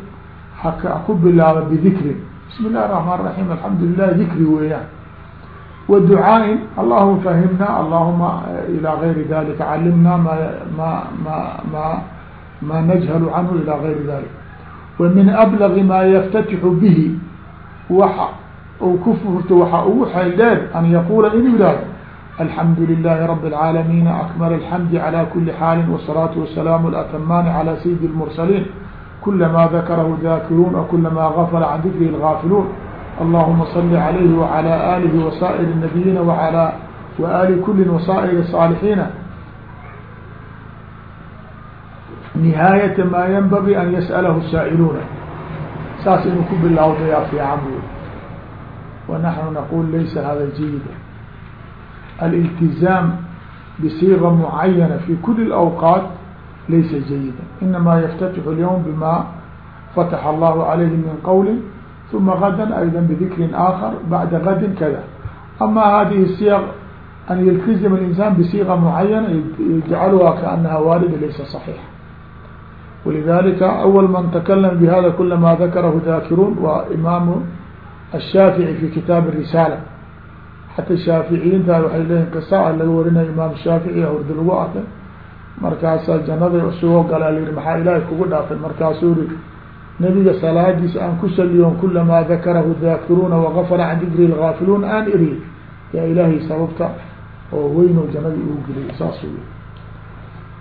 Speaker 1: haka ku bilaaba bidikrin bismi اllahi الرaحmaan الرaحيم alxamdu lilah dikri weeyaan wducaaءi allahuma fahimna allahuma ilى gayri dalika calimna ma ma ma ma ma najhalu canhu ilى gayri dalik wa min ablagi ma yaftatixu bihi waxa uu ku furto waxa ugu xeel dheer an yaqula inuu yihahdo alxamdu lilahi rab اlcaalamiin akmal alxamdi calى kuli xaali wsalaatu wasalaamu alatamaani calى sayidi اlmursaliin kulama dakarahu dakiruun o kulama gafla can dikrihi اlgaafiluun allahuma صli عalayhi وعalى alihi وsائر النabiyiina وعalى وali kuli وsائر الصاalixiina نihaayaةa ma ynbغي an yasأlahu saa'iluuna saas inuu ku bilawdayaa fiican bu wanaحnu naqul laysa hada jayida alاltizaam bsiiga mucayana fi kuli الأwqاat laysa jayida inamaa yaftatixu lyawm bima fataxa allahu calayhi min qawlin uma gadan ayda bidikrin aakhar bacda gadin kada ama hadihi siyaq an yaltazima alinsan bisiiqa mucayana yajcaluha kaanaha waalida laysa saxiixa walidalika awal man takalama bihada kula ma dakarahu daakiruun waa imaamu ashaafici fi kitaab risaala xata shaaficiyiinta waxay leeyihiin qisa laga warinayo imaam shaafici horda lagu arkay markaasa janaday usugoo gala yihi maxaa ilaahay kugu dhaafay? Markaasuu ri nabiga salaadiisa aan ku saliyon kulamaa dakarahu daakiruuna wagafara can dikri lgaafiluun aan iri yaa ilaahay sababta oo weyno janadii uu geliyay saas wy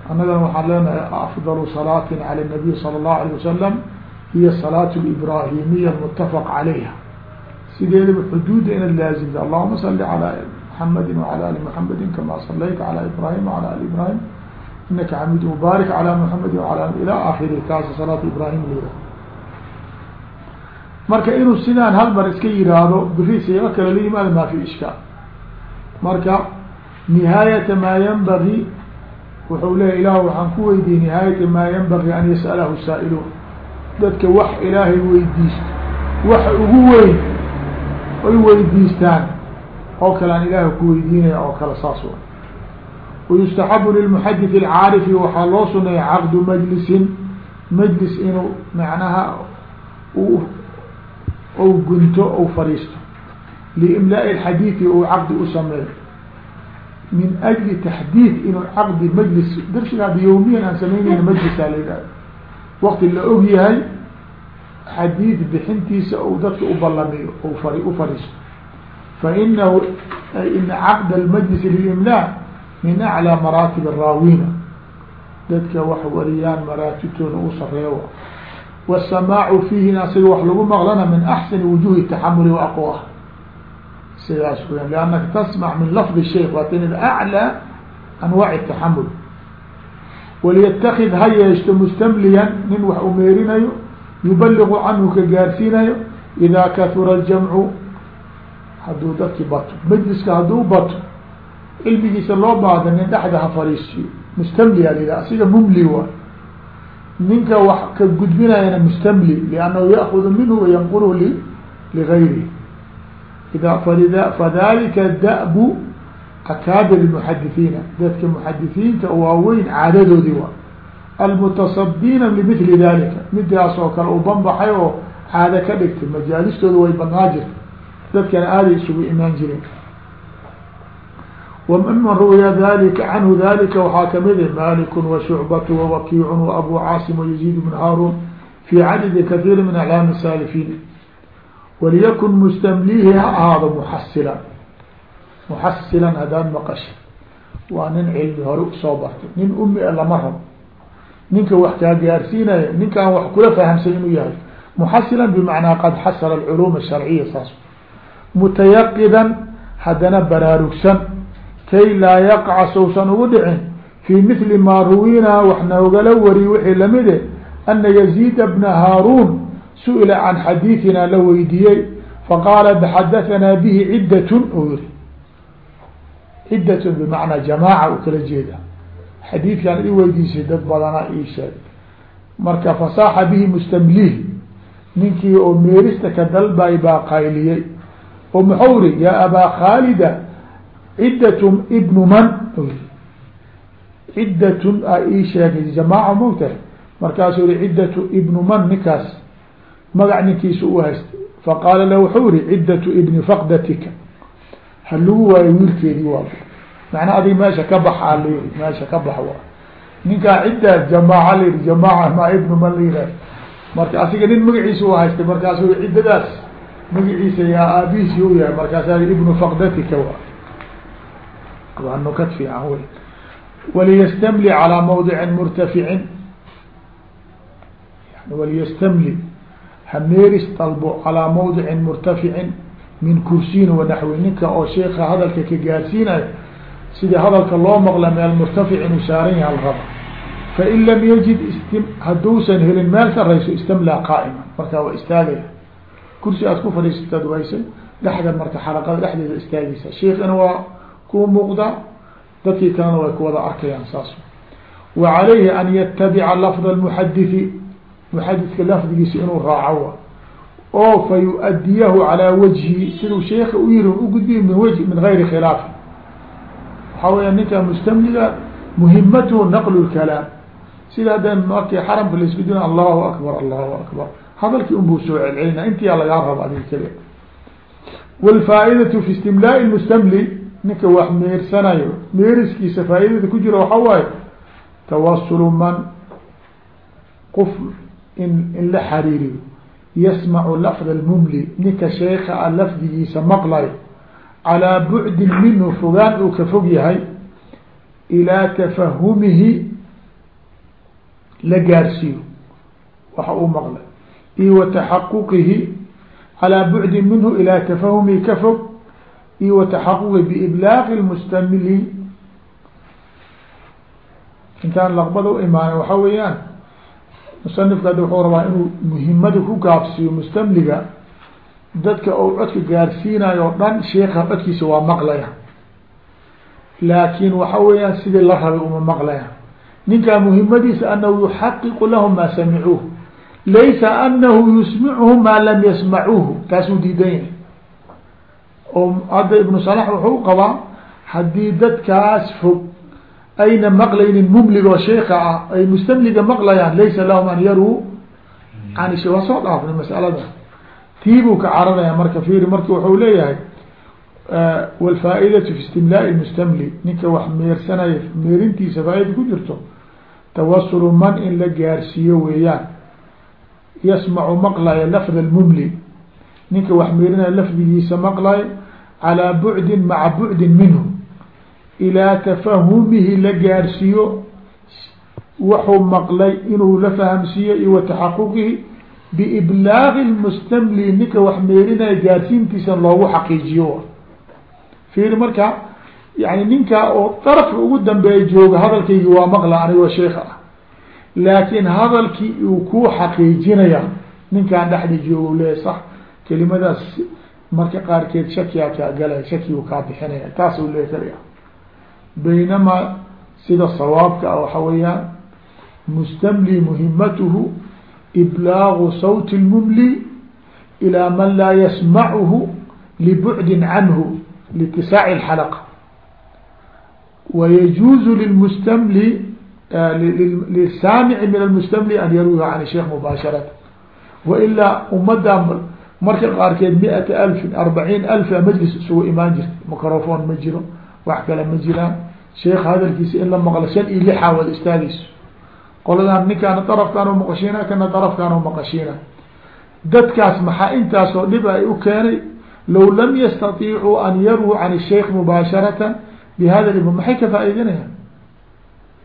Speaker 1: annagana waxaan leenahay afdalu salaatin cala nabiy sala allahu alayh wasalam hiya salaat librahimiya mutafaq calayha. Sideedaba xuduudda inaad laazimta allahuma sali calaa muxamadi wacala ali muxamadi kama salayta calaa ibrahim wacala ali ibrahim inaka xamid mubaarik calaa muxamadi wala ila akhiri kaasa salaat ibrahim lira marka inuu sidaan hal mar iska yihaahdo biri siiqo kale la yimaado maa fi ishkaal marka nihaayata maa yanbagi wuxuu leeya ilah waxaan ku weydiiyey nihaayata maa yanbagi an yas'alahu saa'iluun dadka wax ilaahay weydiisto waxa ugu weyn oy weydiistaan oo kale aan ilaahay ku oo kale saas wa wayustaxabu lilmuxadith alcaarifi waxaa loo suneeya caqdu majlisin majlis inuu macnaha ou gunto ou fadhiisto liimlaai alxadiidi uu caqdi u sameeyo min ajli taxdiid inuu caqdi majlis darsiga hadda aan sameynayna majlisaa la yidhahda waqti la og yahay xadiid bixintiisa ou dadka u ballamiyo ou u fadhiisto fa inahu ina caqd almajlisi lilimlaa min aclىa maraatib الraawina dadka wax wariyaan maraatibtooda u sareeyo wالsamaacu fiihina asiga wax lagu maqlana min axsani wujuhi taxamuli waaqwa sidaas weyan liannaka tasmac min lafdi sheikh waa tinid aclى anwaaci taxamul walyatakid ha yeeshto mustamliyan nin wax umeerinayo yubaligu canhu ka gaarsiinayo idaa kahura اljamcu hadduu dadki bato majliska hadduu bato cilmigiisa loo baahda nin dhexda ha fariisiyo mustamliya la yidhah asiga mumli wa ninka wax ka gudbinayana mustamli liannahu yaakudu minhu wayanqurhu li ligayrihi. Ida falida fadalika da'bu akaabir muxadithiina. Dadka muxadithiinta waaweyn caadadoodii waa. Almutasadiina limithli dalika midaas kale u banbaxay oo caado ka dhigtay. Majaalistooda way badnaa jirta dadkana aaday isugu imaan jireen وممن ruوya ذلika عnه ذلika waxaa kamid mالك وشعبة ووkيع وأbو cاaصم ويزيد بن hاrون في عدد كثير من أعلام السالفين وليkن مستمليhi ha ahaado محsلا محsلا hadاad مqشha waa nin cilmi hore usoo bartay nin umi lama rabo ninka wax kaa gaarsiinaya ninkaan wax kula fahamsan inuu yahay محsلا بمعنaa qad xasل العلوم الشharciية saas متيqدا hadana baraarugsan kay laa yaqca sousan ugu dhicin. Fii mithli maa ruwinaa wax noogala wariy wixii lamide ana yaziida bna haaruun su'ila can xadiiثina la weydiiyey. Faqaala xadahanaa bihi ciddatun u yiri ciddatun bimacnaa jamaaca u kala jeeda. Xadiidkan i weydiisay dad badanaa ii sheeg marka fasaaxa bihi mustamliih. Ninkii oo meerista ka dalbay baa qayliyey. Oo muxuu ri yaa abaa khaalida ciddatun ibnu man. Ciddatun a ii sheegay jamaaca mogtahay markaasuu yihi ciddatu ibnu man ninkaas. Magac ninkiisa u haystay. Faqaala la wuxuu yihi ciddatu ibni faqdatika. Ha lagu waayo wiilkeedii waa. Macnaa adig meesha ka bax a layiri meesha ka bax waa. Ninkaa ciddaas jamaaca layidhi jamaaca maa ibnu man la yihah marka asiga nin magaciisa u haystay markaasu ciddadaas magaciisa yaa aabihiisi u yahay markaasa ibnu faqdatika wa waa nukad fiican wey waliyastamli calaa mawdicin murtaficin waliyastamli hameeris dalbo calaa mawdicin murtaficin min kursiyin wanaxwi ninka oo sheeka hadalka ka gaarsiinayo sidii hadalka loo maqla meel murtafic inuu saaran yaha la raba fain lam yajid st hadduusan helin meel sarayso istamlaa qaa'ima markaa waa istaagaya kursi aad ku fadhiisataad waysay dhexda marka xalaqada dhexdeeda istaagaysa sheikina waa kuu muuqdaa dadkii kalena way ku wada arkayaan saas. Wa calayhi an yatabica lafda muxadithi muxadidka lafdigiisa inuu raaco oo fa yu-adiyahu calaa wajhi siduu sheika u yiri ugudbiyo min wji min gayri khilaafi waxaa weya ninka mustamliga muhimatuhu naqlu lkalaam sida hadda markii xaramka la isku dina allahu akbar allahu akbar. Hadalkii unbuu soo celcelina intiyaa lagaa raba adiga keliya wlfaaidatu fi istimlaai mustamli ninka wax meersanayo meeriskiisa faaidada ku jira waxaa waaye tawasulu man qof in in la xariiriyo yasmacu lafda lmumli ninka sheeka a lafdigiisa maqlayo calىa bucdin minhu fogaan uu ka fog yahay ilaa tafahumihi la gaarsiiyo waxa uu maqlay iyo wa taxaquqihi calىa bucdin minhu ilaa tafahumihi ka fog iyo wa taxaquqi biiblaaqi lmustamili intaan laqbada u imaanin waxaa weeyaan musanifka hadda wuxuu rabaa inuu muhimada ku gaabsiiyo mustamliga dadka ou codka gaarsiinayo o dhan sheeka codkiisa waa maqlaya. Laakin waxa weeyaan sidii la rabay uma maqlaya. Ninkaa muhimadiisa anahu yuxaqiqu lahum maa samicuuh laysa anahu yusmicuhu maa lam yasmacuuhu. Taasuu diidan yahay oo hadda ibnu salax wuxuu qabaa haddii dadkaas fog ayna maqlaynin mumligoo sheika ah ay mustamliga maqlayaan laysa lahum an yaruu an waa soo dhaafnay masalada. Tiibuu ka caranaya marka fiiri marka wuxuu leeyahay wlfaaidatu fi istimlaai mustamli. Ninka wax meersanaya meerintiisa faaida ku jirto tawasulu man in la gaarsiiyo weeyaan yasmacu maqlaya lafda lmumli ninka wax meerinaya lafdigiisa maqlayo calaa bucdin maca bucdin minhu ilaa tafahumihi la gaarsiiyo waxuu maqlay inuu la fahamsiiyo iyo wa taxaquqihi biiblaaqi lmustamli ninka wax meerinaya gaarsiintiisa loogu xaqiijiyo. Fiiri marka yani ninkaa oo darafka ugu dambeeya jooga hadalkaygi waa maqla anigoo sheika ah laakin hadalkii uu ku xaqiijinaya ninkaan dhexda jooga leeya sax kelimadaas marka qaarkeed shakiyaa kaa galaya shakigu kaa bixinaya taas u leey kaliya baynamaa sida sawaabka ah waxa weeyaan mustamli muhimatuhu iblaagu sawti lmumli ilaa man laa yasmacuhu libucdin canhu litisaaci اxalqa wayajuuzu lilmustamli lisaamici min almustamli an yarwiha can sheikh mubaasharata wailaa ummadda marka qaarkeed miata alfin arbaciin alfa majlis isugu imaan jirta microphone ma jiro wax kale ma jiraan. Sheekh hadalkiisa in la maqlo shan iyo lixaa wada istaagayso. Qoladan ninkaana darafkaan maqashiina kana darafkaan maqashiina. Dadkaas maxaa intaasoo dhib ay u keenay? Low lam yastatiicuu an yarwuu can sheikh mubaasharatan bihada lm maxay ka faa'idanayaan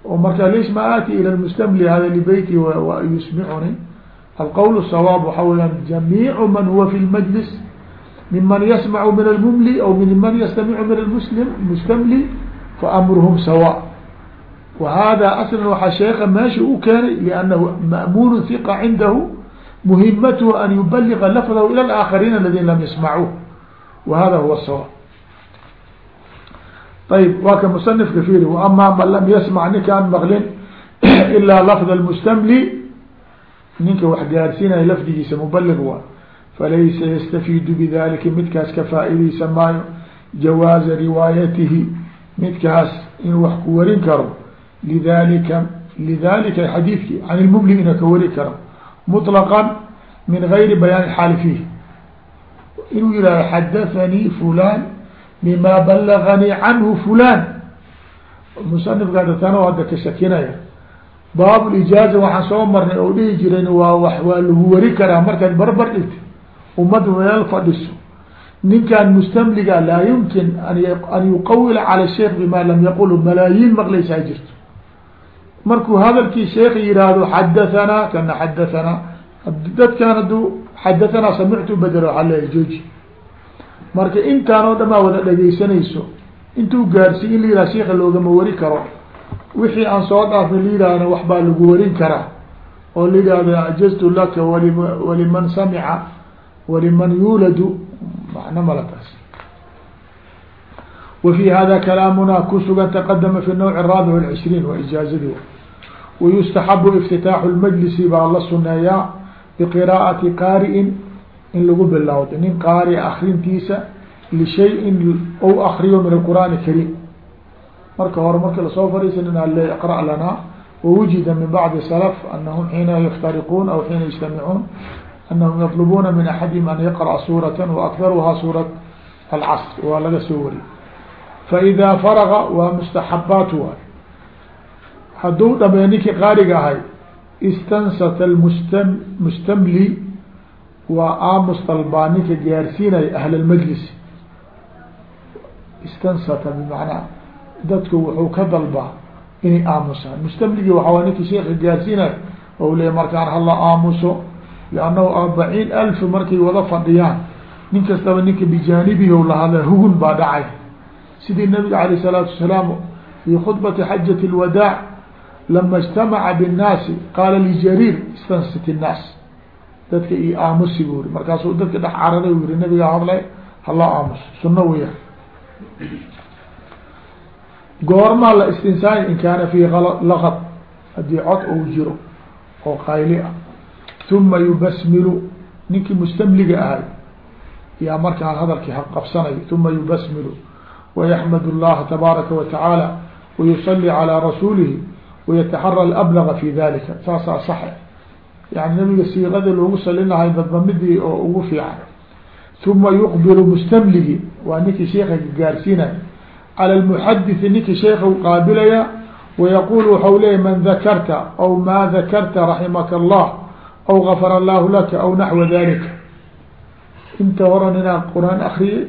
Speaker 1: oo marka lish ma aati ila mustamli hada libeyti yusmicuni alqowl sawaab waxa weyaan jamiicu man huwa fi lmajlis miman yasmacu min almumli aw min man yastamicu min almuslim mustamli faamruhum sawa wa hada aslan waxaa sheeka meesha u keenay liannahu ma'muunu hiqa cindahu muhimatuhu an yubaliga lafdahu ila alaakhariin aladina lam yasmacuuh wa hada huwa sawaab ayb waa ka musanifka fiiri ama man lam yasmac ninkaan maqlin ilaa lafd mustamli ninka wax gaarsiinaya lafdigiisa mubaliq waa falaysa yastafiidu bidalika midkaas ka faaideysan maayo jawaaza riwaayatihi midkaas inuu wax ku warin karo lidalika lidalika xadiidki can ilmumli inuu ka wari karo muطlaqan min gayri bayaan xaali fiih. Inuu yihahdo xadathanii fulan bima balaganii canhu fulan musanifka tano hadda ka shakinaya baab lijaaza waxaan soo marnay oo dhihi jiran waa wa waa lagu wari karaa. Markaad barbar dhigta ummad meel fadhiso ninkan mustamliga laa yumkin an yuqawila cala sheikh bima lam yaqul. Malaayiin maqlaysaa jirto. Markuu hadalkii sheekh yihaahdo xadahanaa kana xadahanaa dadkan hadduu xadahanaa samictu bedel waxaa leeya jooji. Marka intaan oo dhamaa wada dhegeysanayso intuu gaarsiy in la yihah sheika loogama wari karo wixii aan soo dhaafay la yihahna wax baa lagu warin karaa oo la yihahdo ajaztu laka walim waliman samica waliman yuuladu macno mala taas. Wa fi hada kalaamuna ku sugan taqadama fi nawc raabic walcishriin waa ijaazadii wayustaxabu iftitaaxu lmajlisi baa la suneeyaa biqiraa'ati qaari'in in lagu bilowdo nin qaari akrintiisa lishayin ou akriyo min alqur'aan kariim marka hore marki la soo fariisan inaa le iqra' lanaa wawujida min bacdi salaf anahum xiina yaftariquun aw xiina yajtamicuun anahum yaطlubuuna min axadihim an yaqra'a suurata waakharuhaa suurat alcasr waa laga soo wariy faidaa faraga waa mustaxabaat waay. Hadduu dhamey ninkii qaariga ahay istansata mustam mustamli waa aamus ninka gaarsiinaya ahl istansata bimacnaa dadku wuxuu ka dalbaa inay aamusaan mustamligi waxaa ninki sheeka gaarsiinayo o le markaan hala aamuso liannahu arbaciin alf markay wada fadhiyaan nin kastaba ninka bijaanibihi lahada hugun baa dhacay sidii nabiga alayh الsalaatu wasalaam fi khudbati xajat اlwadaac lama اجtamaca bالnaasi qaala ljariir istansit الnaas dadka i aamusi bu ri markaasuu dadka dhex cararay u yihi nabigaa hadlay hala aamuso suno weya goormaa la istinsaani in kaana fiihi laqad haddii cod ou jiro oo qayli ah. Uma yubasmilu ninkii mustamliga ahay yaa markaa hadalkii qabsanayo uma yubasmilu wayaxmad اllaha tabaaraka wa tacaala wayusali calىa rasuulihi wayataxara alablaga fi dalika saasaa saxe yani nabiga siiqada loogu salinahay dadba midii oo ugu fiican. Uma yuqbilu mustamligi waa ninkii sheeka gaarsiinay calى lmuxadisi ninkii sheeka u qaabilaya wayaqul waxau leeyay man dakarta aw ma dakarta raximaka allah aw gafara allahu laka aw naxwa dalika inta horan inaa qur'aan akriyay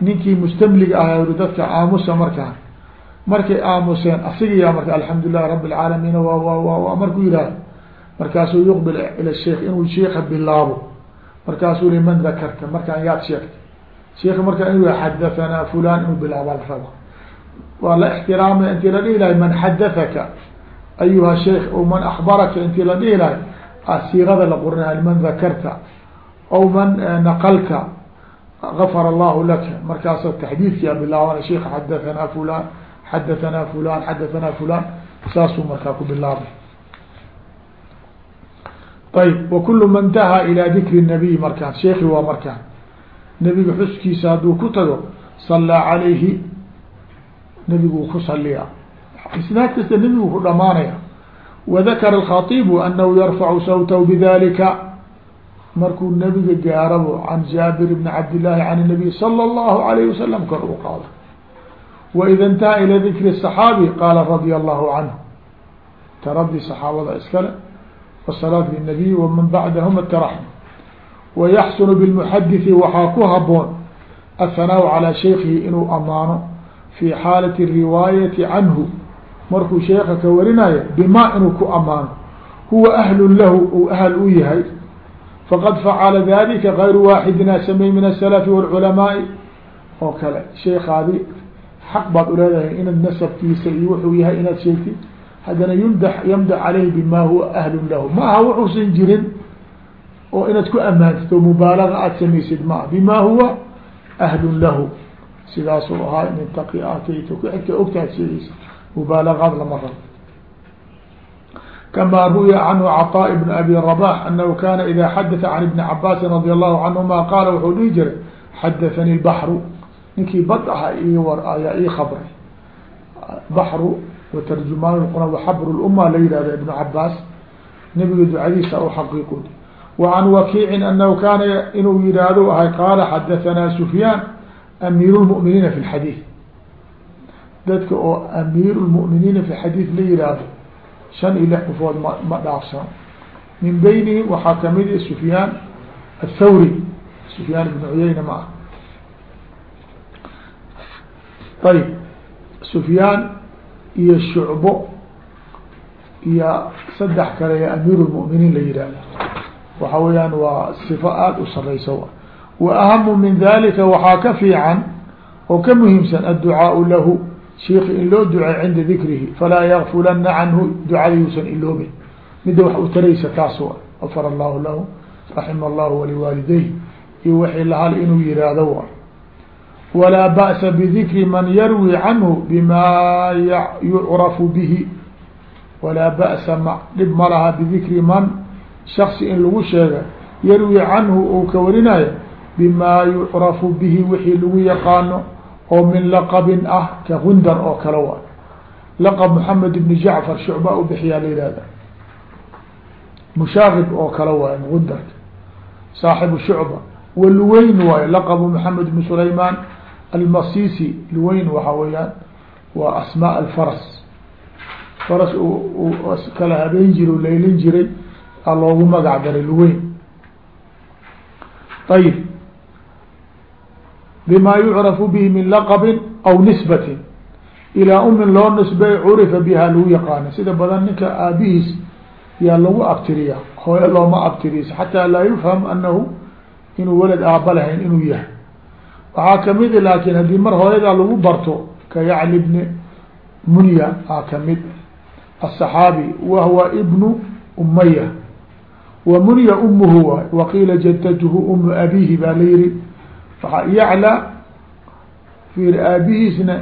Speaker 1: ninkii mustamliga ah uri dadka aamusa markaan markay aamuseen asigayaa marka alxamdu lilahi rabi اlcaalamiin wa markuu yihah markaasuu yuqbil ila sheikh inuu sheika bilaabo markaasuu li man dakarta markaan yaad sheegtay sheika markaa inuu xadahanaa fulan inuu bilaabaa la raba waa la ixtiraamay intii la dhihi lahay man xadathaka ayuha sheikh o man akbaraka intii la dhihi lahay asiirada la qorinay man dakarta aw man naqalta gafara allahu laka markaasa taxdiidkia bilaabana sheika xadahanaa fulan xadahanaa fulan xadahanaa fulan saasuu markaa ku bilaabay. Ayb wakulu ma ntahaa ilaa dikri nabiy markaan sheeki waa nebiga xuskiisa hadduu ku tago sallaa calayhi nebiguu ku saliya isnaad kasta nebigu ku dhamaanaya wadakara alkhatiibu anahu yarfacu sawtahu bidalika markuu nebiga gaarabo can jaabir bni cabdillaahi can nabiy sala allahu alayhi wasalam kor u qaado waida intaha ila dikri saxaabi qaala radia allahu canhu. Taradii saxaabada iskale wsalaat linabiy waman bacdahum ataraxm wayaxsunu bilmuxadisi waxaa ku haboon athanaau calaa shaykihi inuu amaano fi xaalati riwaayati canhu markuu sheeka ka warinayo bima inuu ku amaano huwa ahlun lahu uu ahl u yahay faqad facala dalika gayru waaxidina samey min asalafi wاlculamaai oo kale sheekaadi xaq baad uleedahay inaad nasabkiisa iyo wuxuu yahay inaad sheegtid haddana yumdax yamdax caleyhi bima huwa ahlun lahu ma wuxuusan jirin oo inaad ku amaanto mubaalaga aada samaysid ma bima huwa ahlun lahu. Sidaasuu ahaa intaqi aataytuka xidka ogtaad sheegeysa mubaalagaad lama rabo kama ruya canhu cطa ibn abi rabax anahu kana ida xadata can ibni cabaasin radi allahu canhuma qaala wuxuu dhihi jiray xadathani baxru ninkii bad aha i war ayaa ii khabray baxru wa tarjumaan quraan waxabru lumma la yihahda ibnu cabaas nabiga ducadiisa u xaqiiqood can wakiicin anahu kaana inuu yidhaahdo ahay qaala xadahanaa sufyaan amiir lmuminiina fi lxadiid dadka oo amiir lmuminiina fi xadiid la yihahdo shan iyo lix qofood ma ma dhaafsano min beynihim waxaa ka mid i sufyaan athawri sufyaan ibn cuyeyna ma ah ayb sufyaan iyo shucbo iyo saddex kale ee amiir lmuminiin la yihahdo waxa weeyaan waa sifo aada u sareysa wa ahamu min dalika waxaa ka fiican oo ka muhiimsan adducaau lahu shiiki in loo ducey cinda dikrihi falaa yakfulana canhu ducada yuusan iloobin midda wax u taraysa taas afar allahu lahu raxima allahu waliwaalideyh iyo wixii lahal inuu yihahdo wa walaa ba'sa bidikri man yarwi canhu bima yucrafu bihi. Walaa ba'sa ma dhib ma laha bidikri man shaksi in lagu sheega yarwi canhu uu ka warinayo bima yucrafu bihi wixii lagu yaqaano oo min laqabin ah ka gundar oo kale wa laqab moxamed ibni jacfar shucba u bixiyaa la yihahda mushaaqib oo kale waay gundarka saaxibu shucba. Wa luweyn waayo laqabu moxamed ibni sulaymaan almasisi luweyn waxa weeyaan waa asmaa alfaras. Faras kala habeen jira o laylin jiray a loogu magac daray luweyn ayib bima yucrafu bihi min laqabin aw nisbatin. Ilaa umin loo nisbey curifa biha lagu yaqaano. Sida badan ninka aabihiis yaa lagu abtiriya hooyo looma abtiriis. Xataa laa yufham anahu inuu walad aaba lahayn inuu yahay. Waxaa ka mid laakin haddii mar hooyadaa lagu barto ka yacli bni munya aa ka mid aلصaxaabi wahwa ibnu umaya wa munya umuhu waay waqiila jadatuhu umu abihi baa la yihi waaa yaclى fiir aabihiisna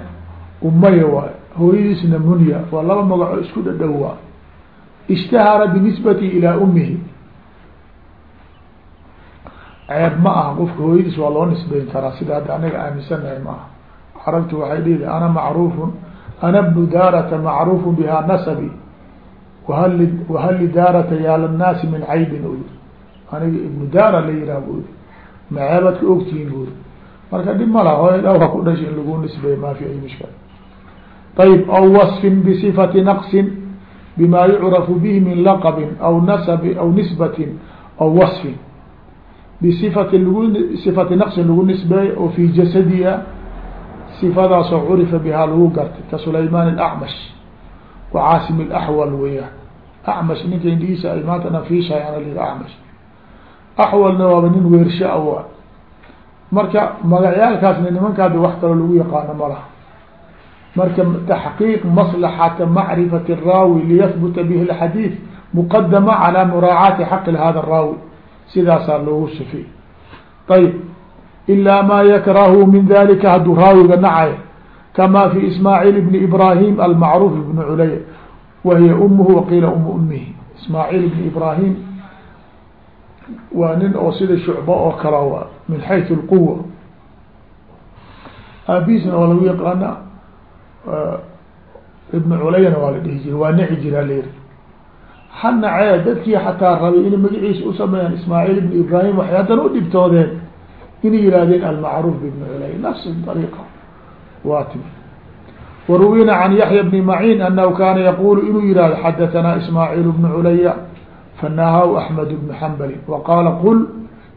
Speaker 1: umaya waay hooyadiisna munya waa laba magaco isku dhadhow waa ishtahara binisbati ilaa umihi ceeb ma aha qofka hooyadiis waa loo nisbeyn karaa sida hadda anaga aaminsanahay ma aha. Carabtu waxay dhihi ana macruufun ana bnu daarata macruufu bihaa nasabi wahal wahal lidaarata yaa lnaasi min caybin u aniga ibnu daara la yihaha bu maceebaad ka ogtihiin buuri marka dhib mala hooya dhawra ku dhasha in lagu nisbeeyo ma fi ay mushkila ayb aw wasfin bisifati naqsin bima yucrafu bihi min laqabin aw nasabi aw nisbatin aw wasfin bisifati lagu sifati naqsin lagu nisbeeyo oo fi jasadiha sifadaasoo curifa bihaa lagu gartay ka sulaymaan alacmash wa caasim alaxwal weeyaan acmash ninka indhihiisa ay maanta nafiishayan al acmash axwalna waaba nin weersha a marka magacyaalkaasna nimankaada wax kaloo lagu yaqaano ma laha marka taxqiiq maslaxata macrifati الraawi liyahbuta bihi اlxadiid muqadama calى muraacaati xaqi hada الraawi sidaasaa loogu sufiy ayb ilaa maa yakrahu min dalika hadduu raawiga nacay kama fi ismaaciil bni ibrahim almacruuf ibn culay wahiya umuhu waqiila umu umihi ismaaciil ibni ibrahim waa nin oo sida shucba oo kala min xayثu اlquwa aabiisna waa lagu yaqaana ibn culayna waa la dhihi jira waa nici jiraa la yihi ha nacee dadkii xataa rabay inay magaciisa usameeyaan ismaaciil ibn ibrahim waxay haddana udhibtoodeen inay yihahdeen almacruuf bibn culay nafs ariiqa waa timi waruwina can yaxya bni macin anahu kaana yaqulu inuu yihahdo xadatanaa ismaaciil bnu culaya fanahaw axmed bnu xambali waqaala qul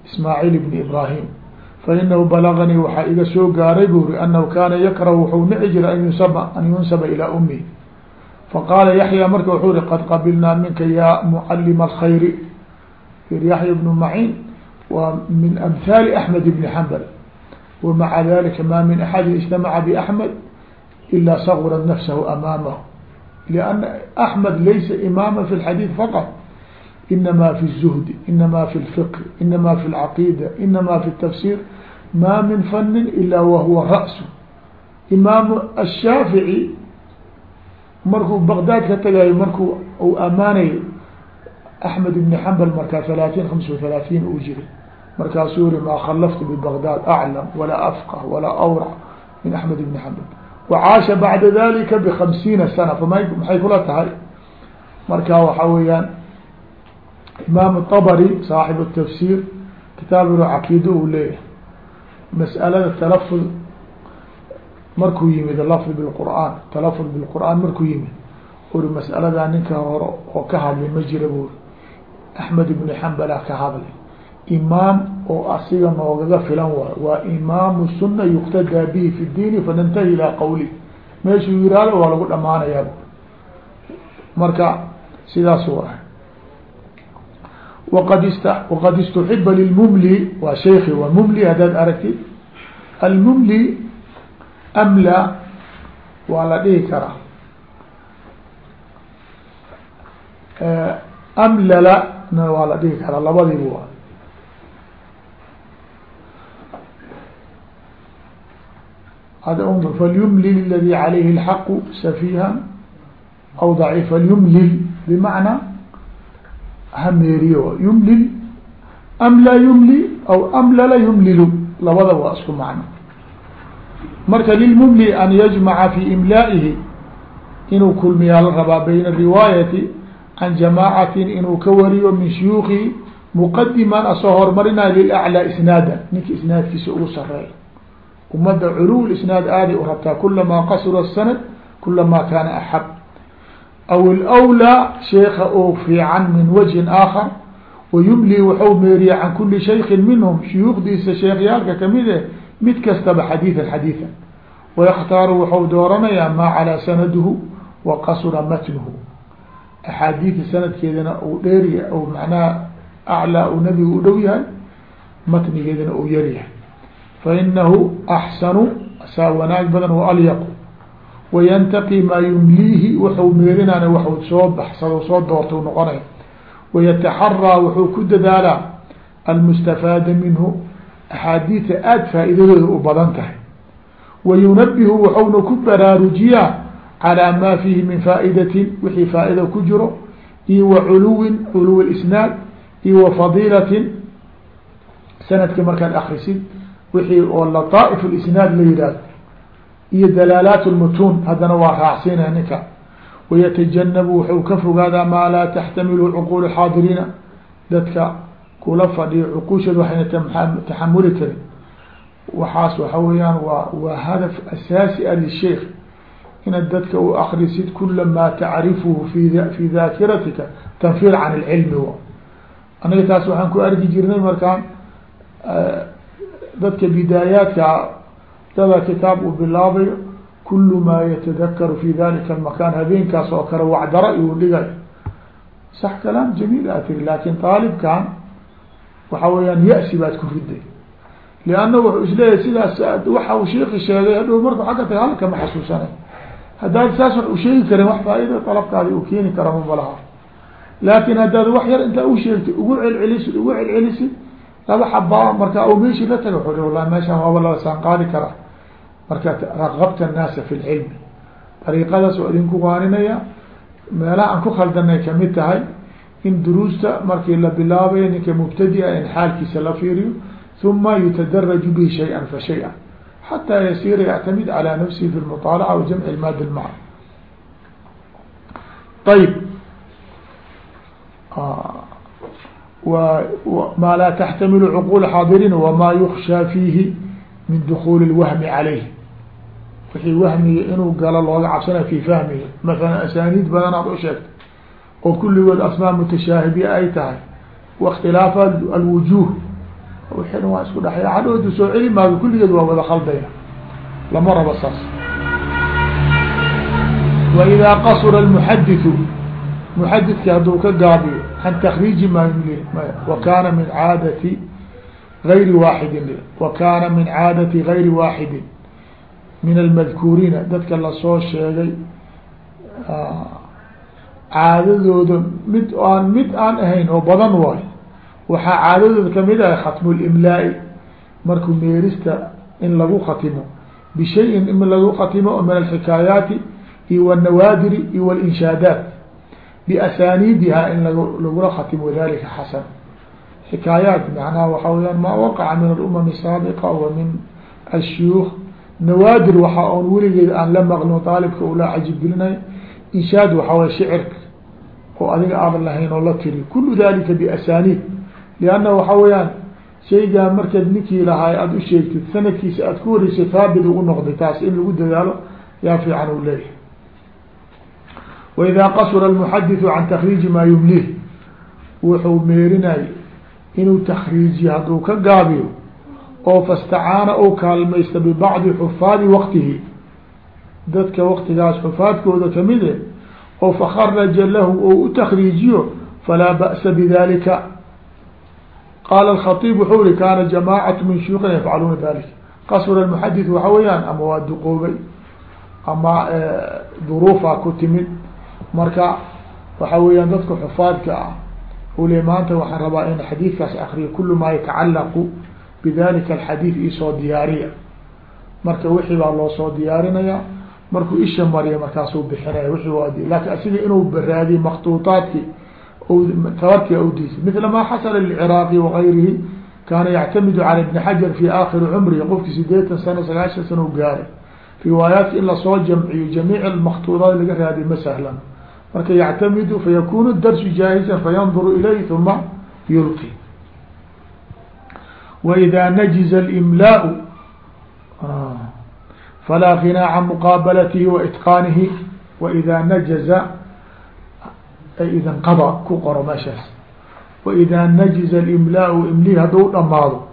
Speaker 1: ismaaciil bni ibrahim fainahu balaganii waxaa iga soo gaaray bu uri anahu kaana yakrahu wuxuu nici jira an yusaba an yunsaba ilaa ummi. Faqaala yaxya marka wuxuu ri qad qabilnaa minka ya mucalima alkhayri. Yaxya bnu macin waa min amhaali axmed bni xambal wamaca dalika ma min axadin ijtamaca baxmed ila sagurat nafsahu amaamahu lianna axmed laysa imaama fi lxadiid faqط inama fi الzuhdi inama fi اlfiqh inama fi اlcaqiida inama fi الtafsir ma min fanin ila wahuwa ra'su imaamu الshaafiعي markuu baqdaad ka tagayo markuu u amaanayo axmed ibn xambal markaa halaaثiin hamsa wa halaaثiin uu jiray markaasuu yiri maa khalaftu bibaqdad aclam walaa afqh walaa awrac min axmed ibni xambal wacaasha bacda dalika bhamsiina sana fama maxay kula tahay marka waxaa weeyaan imaam طabri saaxib الtafsir kitaab caqiida uu leeyahay mas'alada talafud markuu yimid lafdi bilqur'aan talafud bilqur'aan markuu yimid uri mas'aladaa ninka hore oo ka hadlay ma jira buuri axmed ibni xambala ka hadlay imaam oo asiga noogaga filan waayo waa imaamu suna yuqtadaa bihi fi diini fanantahi ilaa qawli. Meeshuu yiraahdo waa lagu dhamaanayaa marka sidaas ahay waqad ist waqad istuxiba lilmumli waa shayki waa mumli haddaad aragtid almumli amla waa la dhihi karaa. Amlala na waa la dhihi karaa labadiiba hada undur falyumlil اladي عalayhi الحaq safiha aw ضaciif falyumlil bmacnaa hameeriyo yumlil am laa yumli aw amlala yumlilu labada waa isku macno marka lilmumli an yajmaca fi imlaa'ihi inuu kulmiyaa la rabaa bayna riwaayati can jamaacatin inuu ka wariyo min shuyuukihi muqadiman asoo horumarinayo lilaclaa isnaada ninka isnaadkiisa ugu sareeya ummadda culuw isnaad aaday u rabtaa kulamaa qasura sanad kulamaa kaana axab aw alwlaa sheeka oo fiican min wajhin aakhar wayumli waxau meeriya can kuli shaykin minhum shuyuukhdiisa sheekhyaalka ka mid eh mid kastaba xadiidan xadiidan. Wayakhtaaru waxau dooranayaa maa calaa sanaduhu wa qasura matnuhu axaadiida sanadkeedana uu dheeriya ou macnaha aclaa uu nabigu u dhow yahay matnigeedana uu yaryahay fainahu axsanu saa wanaag badan wa alyaqu wayantaqi maa yumliihi wuxuu meerinana waxu soo baxsado soo doorta noqonaya wayataxaraa wuxuu ku dadaalaa almustafaada minhu axaadiida aada faa'iidadooda u badan tahay wayunabihu waxauna ku baraarujiyaa calaa maa fiihi min faa'idatin wixii faaida ku jiro iyo wa culuwin culuw isnaad iyo wa fadiilatin sanadka markaad akrisid wixii oo lataaif isnaad la yihahdo iyo dalaalaat lmutuun haddana waa raacsiinaya ninka. Wayatajanabu wuxuu ka fogaadaa maa laa taxtamilu cuquul xaadiriina dadka kula fadhiyo cuquusheed waxayna taxamuli karin. Waxaas waxa weeyaan waa waa hadaf asaasi a inaad dadka u akrisid kula maa tacrifuhu fi daakiratika tanfir can ilcilmi anaga taas waxaan ku arki jirnay markaan dadka bidaayaadka dada kitaab uu bilaabayo kulu maa yatadakaru fi dalika almakan habeenkaas oo kale wacdara iu dhigay. Sax kalaam jamiil aa tiri laakin aalibkan waxa weeyaan ya-si baad ku riday lianna wuxuu is leeyahay sidaas waxa sheiki sheegay hadhow marku agga taga halka ma xasuusanay. Haddaad saas wax u sheegi karin wax faa-ida uu keeni kara mamalaha laakin haddaad wax yar intaa u sheegtay ugu celcelisid ugu celcelisid laba xabaa marka u meeshii la taga wuxu wallahi meeshaan waaba la saan qaadi karaa. Marka raqabta annaasa fi lcilmi dariiqadaas oo idinku waaninaya meelaha aan ku khaldanay ka mid tahay in duruusta markii la bilaabayo ninka mubtadia in xaalkiisa la fiiriyo uma yutadaraju bihi shay-an fa shay-an. Xataa yasiira yactamid calى nafsihi fi lmuطaalaca wa jamci lmaadi lmaca ayb maa laa taxtamilu cquul xaadiriin wamaa yukshaa fiihi min دخول اwahmi calayh wixii wahmiga inuu galo looga cabsana في fahmihi maala asaniid badanaad u sheegtay oo kulligood asmaa mutashaahibiya ay tahay waاkhtilaafa alwujuh w waa isku dhexya hadhoodu soo celi maayo kulligeed waa wada khaldayna lama rabo saas waidaa qasura muxadiu muxadidki ka gaabiyo an takriiji ma wa kaana min caadati gayri waaxidin wa kaana min caadati gayri waaxidin min almadkuuriina dadka la soo sheegay caadadooda mid aan mid aan ahayn oo badan waay waxaa caadadooda ka mid ahay khatmu limlaa-i markuu meerista in lagu khatimo bishayin in lagu khatimo min alxikaayaati iyo wاnawaadiri iyo wاlinshaadaat biasaniidiha in lagula khatimo dalika xasan xikaayaat macnaha waxaa weyaan maa waqaca min alumam الsaabiqa wa min ashuyuuk nawaadir waxa on weligeed aan la maqlin aalibka ula cajib gelinay inshaad waxaa way shicirka oo adiga aadan lahayn oo la tiri kulu dalika biasaniid lianna waxa weeyaan shaygaa markaad ninkii lahaay aada u sheegtid sanadkiisa aad ku wareysay haabit u noqday taas in lagu dadaalo yaa fiican u leeyahay waidaa qasura almuxadiثu can takriiji maa yumlih wuxuu meerinay inuu takriijiyo hadduu ka gaabiyo oo fastacaana ou kaalmaysta bibacdi xufaadi waqtihi dadka waqtigaas xufaadkooda kamide oo fakharaja lahu ou u takriijiyo falaa ba'sa bidalika qaala alkhaiib wuxuu ri kaana jamaacatu min shuyuukhina yafcaluuna dalik qasr almuxadith waxa weeyaan ama waa duqoobay ama duruufaa ku timid marka waxa weeyaan dadka xufaadka ah ule maanta waxaan rabaa in xadiidkaas akriyo kulu maa yatacalaqu bidalika alxadiid isoo diyaariya. Marka wixii baa loo soo diyaarinaya markuu isha mariya markaasuu bixinaya wixii laakiin asiga inuu baraadiyo maktuutaadki tabarki awdiisa mila ma xasala lciraaqi wagayrihi kaana yactamidu cala ibni xajar fi aakhiri cumrihi. Qofki sideetan sano sagaashan sana u gaaray. Riwaayaadka in la soo jamciyo jamiic maktuudaat laga raadiyo ma sahlan marka yactamidu fayakunu darsu jaahisan fayanduru ilayh uma yulqi. Waida najiza اlimlaau falaa ginaa can muqaabalatihi wa itqaanihi waida najaza ay ida nqada ku qoro meeshaas. Waida najiza اlimlaau imlihi hadduu dhamaado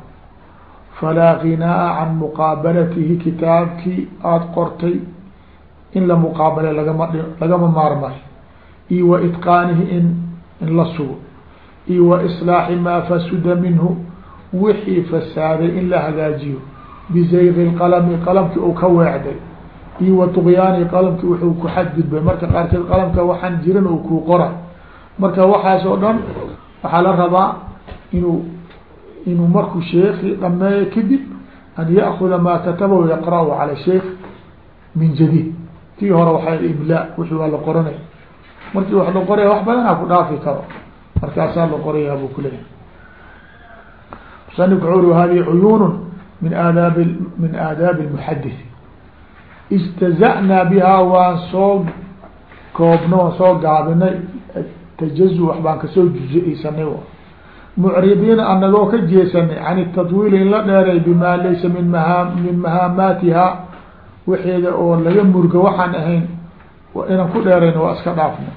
Speaker 1: falaa ginaa'a can muqaabalatihi kitaabkii aada qortay in la muqaabale lagama lagama maarmayo iyo wa in in la sugo. Iyo wa maa fasuda minhu wixii fasaaday in la hagaajiyo. Bizayqi lqalami qalamkii uu ka weecday iyo wa tuqyaani qalamkii wuxuu ku xadgudbay marka qaarkeed qalamka waxaan jirin uu kuu qora. Marka waxaas oo dhan waxaa la rabaa inuu inuu markuu sheeki dhameeyo kadib an ya'kuda maa katabahu yaqra'u cala min jadid tii hore waxaa imlaa wixii waa la qoranaya markii wax la qoraya wax badanaa ku dhaafi karo. Markaasaa la qorayaa buu kuleeyahay musanifku wuxuu uri hadihi cuyuun min aadaab min aadaabi lmuxadith istaza'naa bihaa waan soo koobno waan soo gaabinay. Tajazu wax baan ka soo juزisanay mucribiina anagoo ka jeesanay can tatwiil in la dheeray bima laysa min maha min mahaamaatiha waxeeda oo laga murga waxaan ahayn inaan ku dheerayn waa iska dhaafnay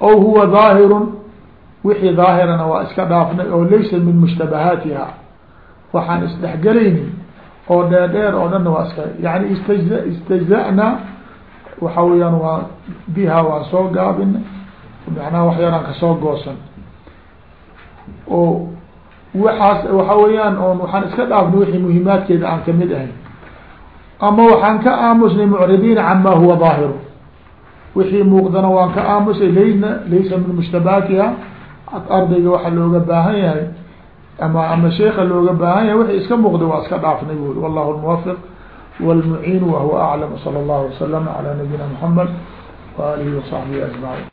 Speaker 1: aw huwa daahirun wixii daahirana waa iska dhaafnay oo laysa min mushtabahaatiha. Waxaan isdhexgelayni oo dheer dheer oo dhanna waa iska yani istaj istajza'na waxa weeyaan waa biha waan soo gaabinay macnaha wax yaraan ka soo goosan. Oo waxaas waxa weeyaan oon waxaan iska dhaafnay wixii muhimaadkeeda aan ka mid ahayn ama waxaan ka aamusnay mucribiina cama huwa daahiru wixii muuqdana waan ka aamusay layna laysa min mushtabaatiha ardayga waxa looga baahan yahay ama ama sheeka looga baahan yahay wixii iska muuqda waa iska dhaafnay buri wallahu lmuwafiq wاlmuciin wahuwa aclam salى اllahu waslama calى nabiyina mxamed waalihi waصaxbihi ajmaciin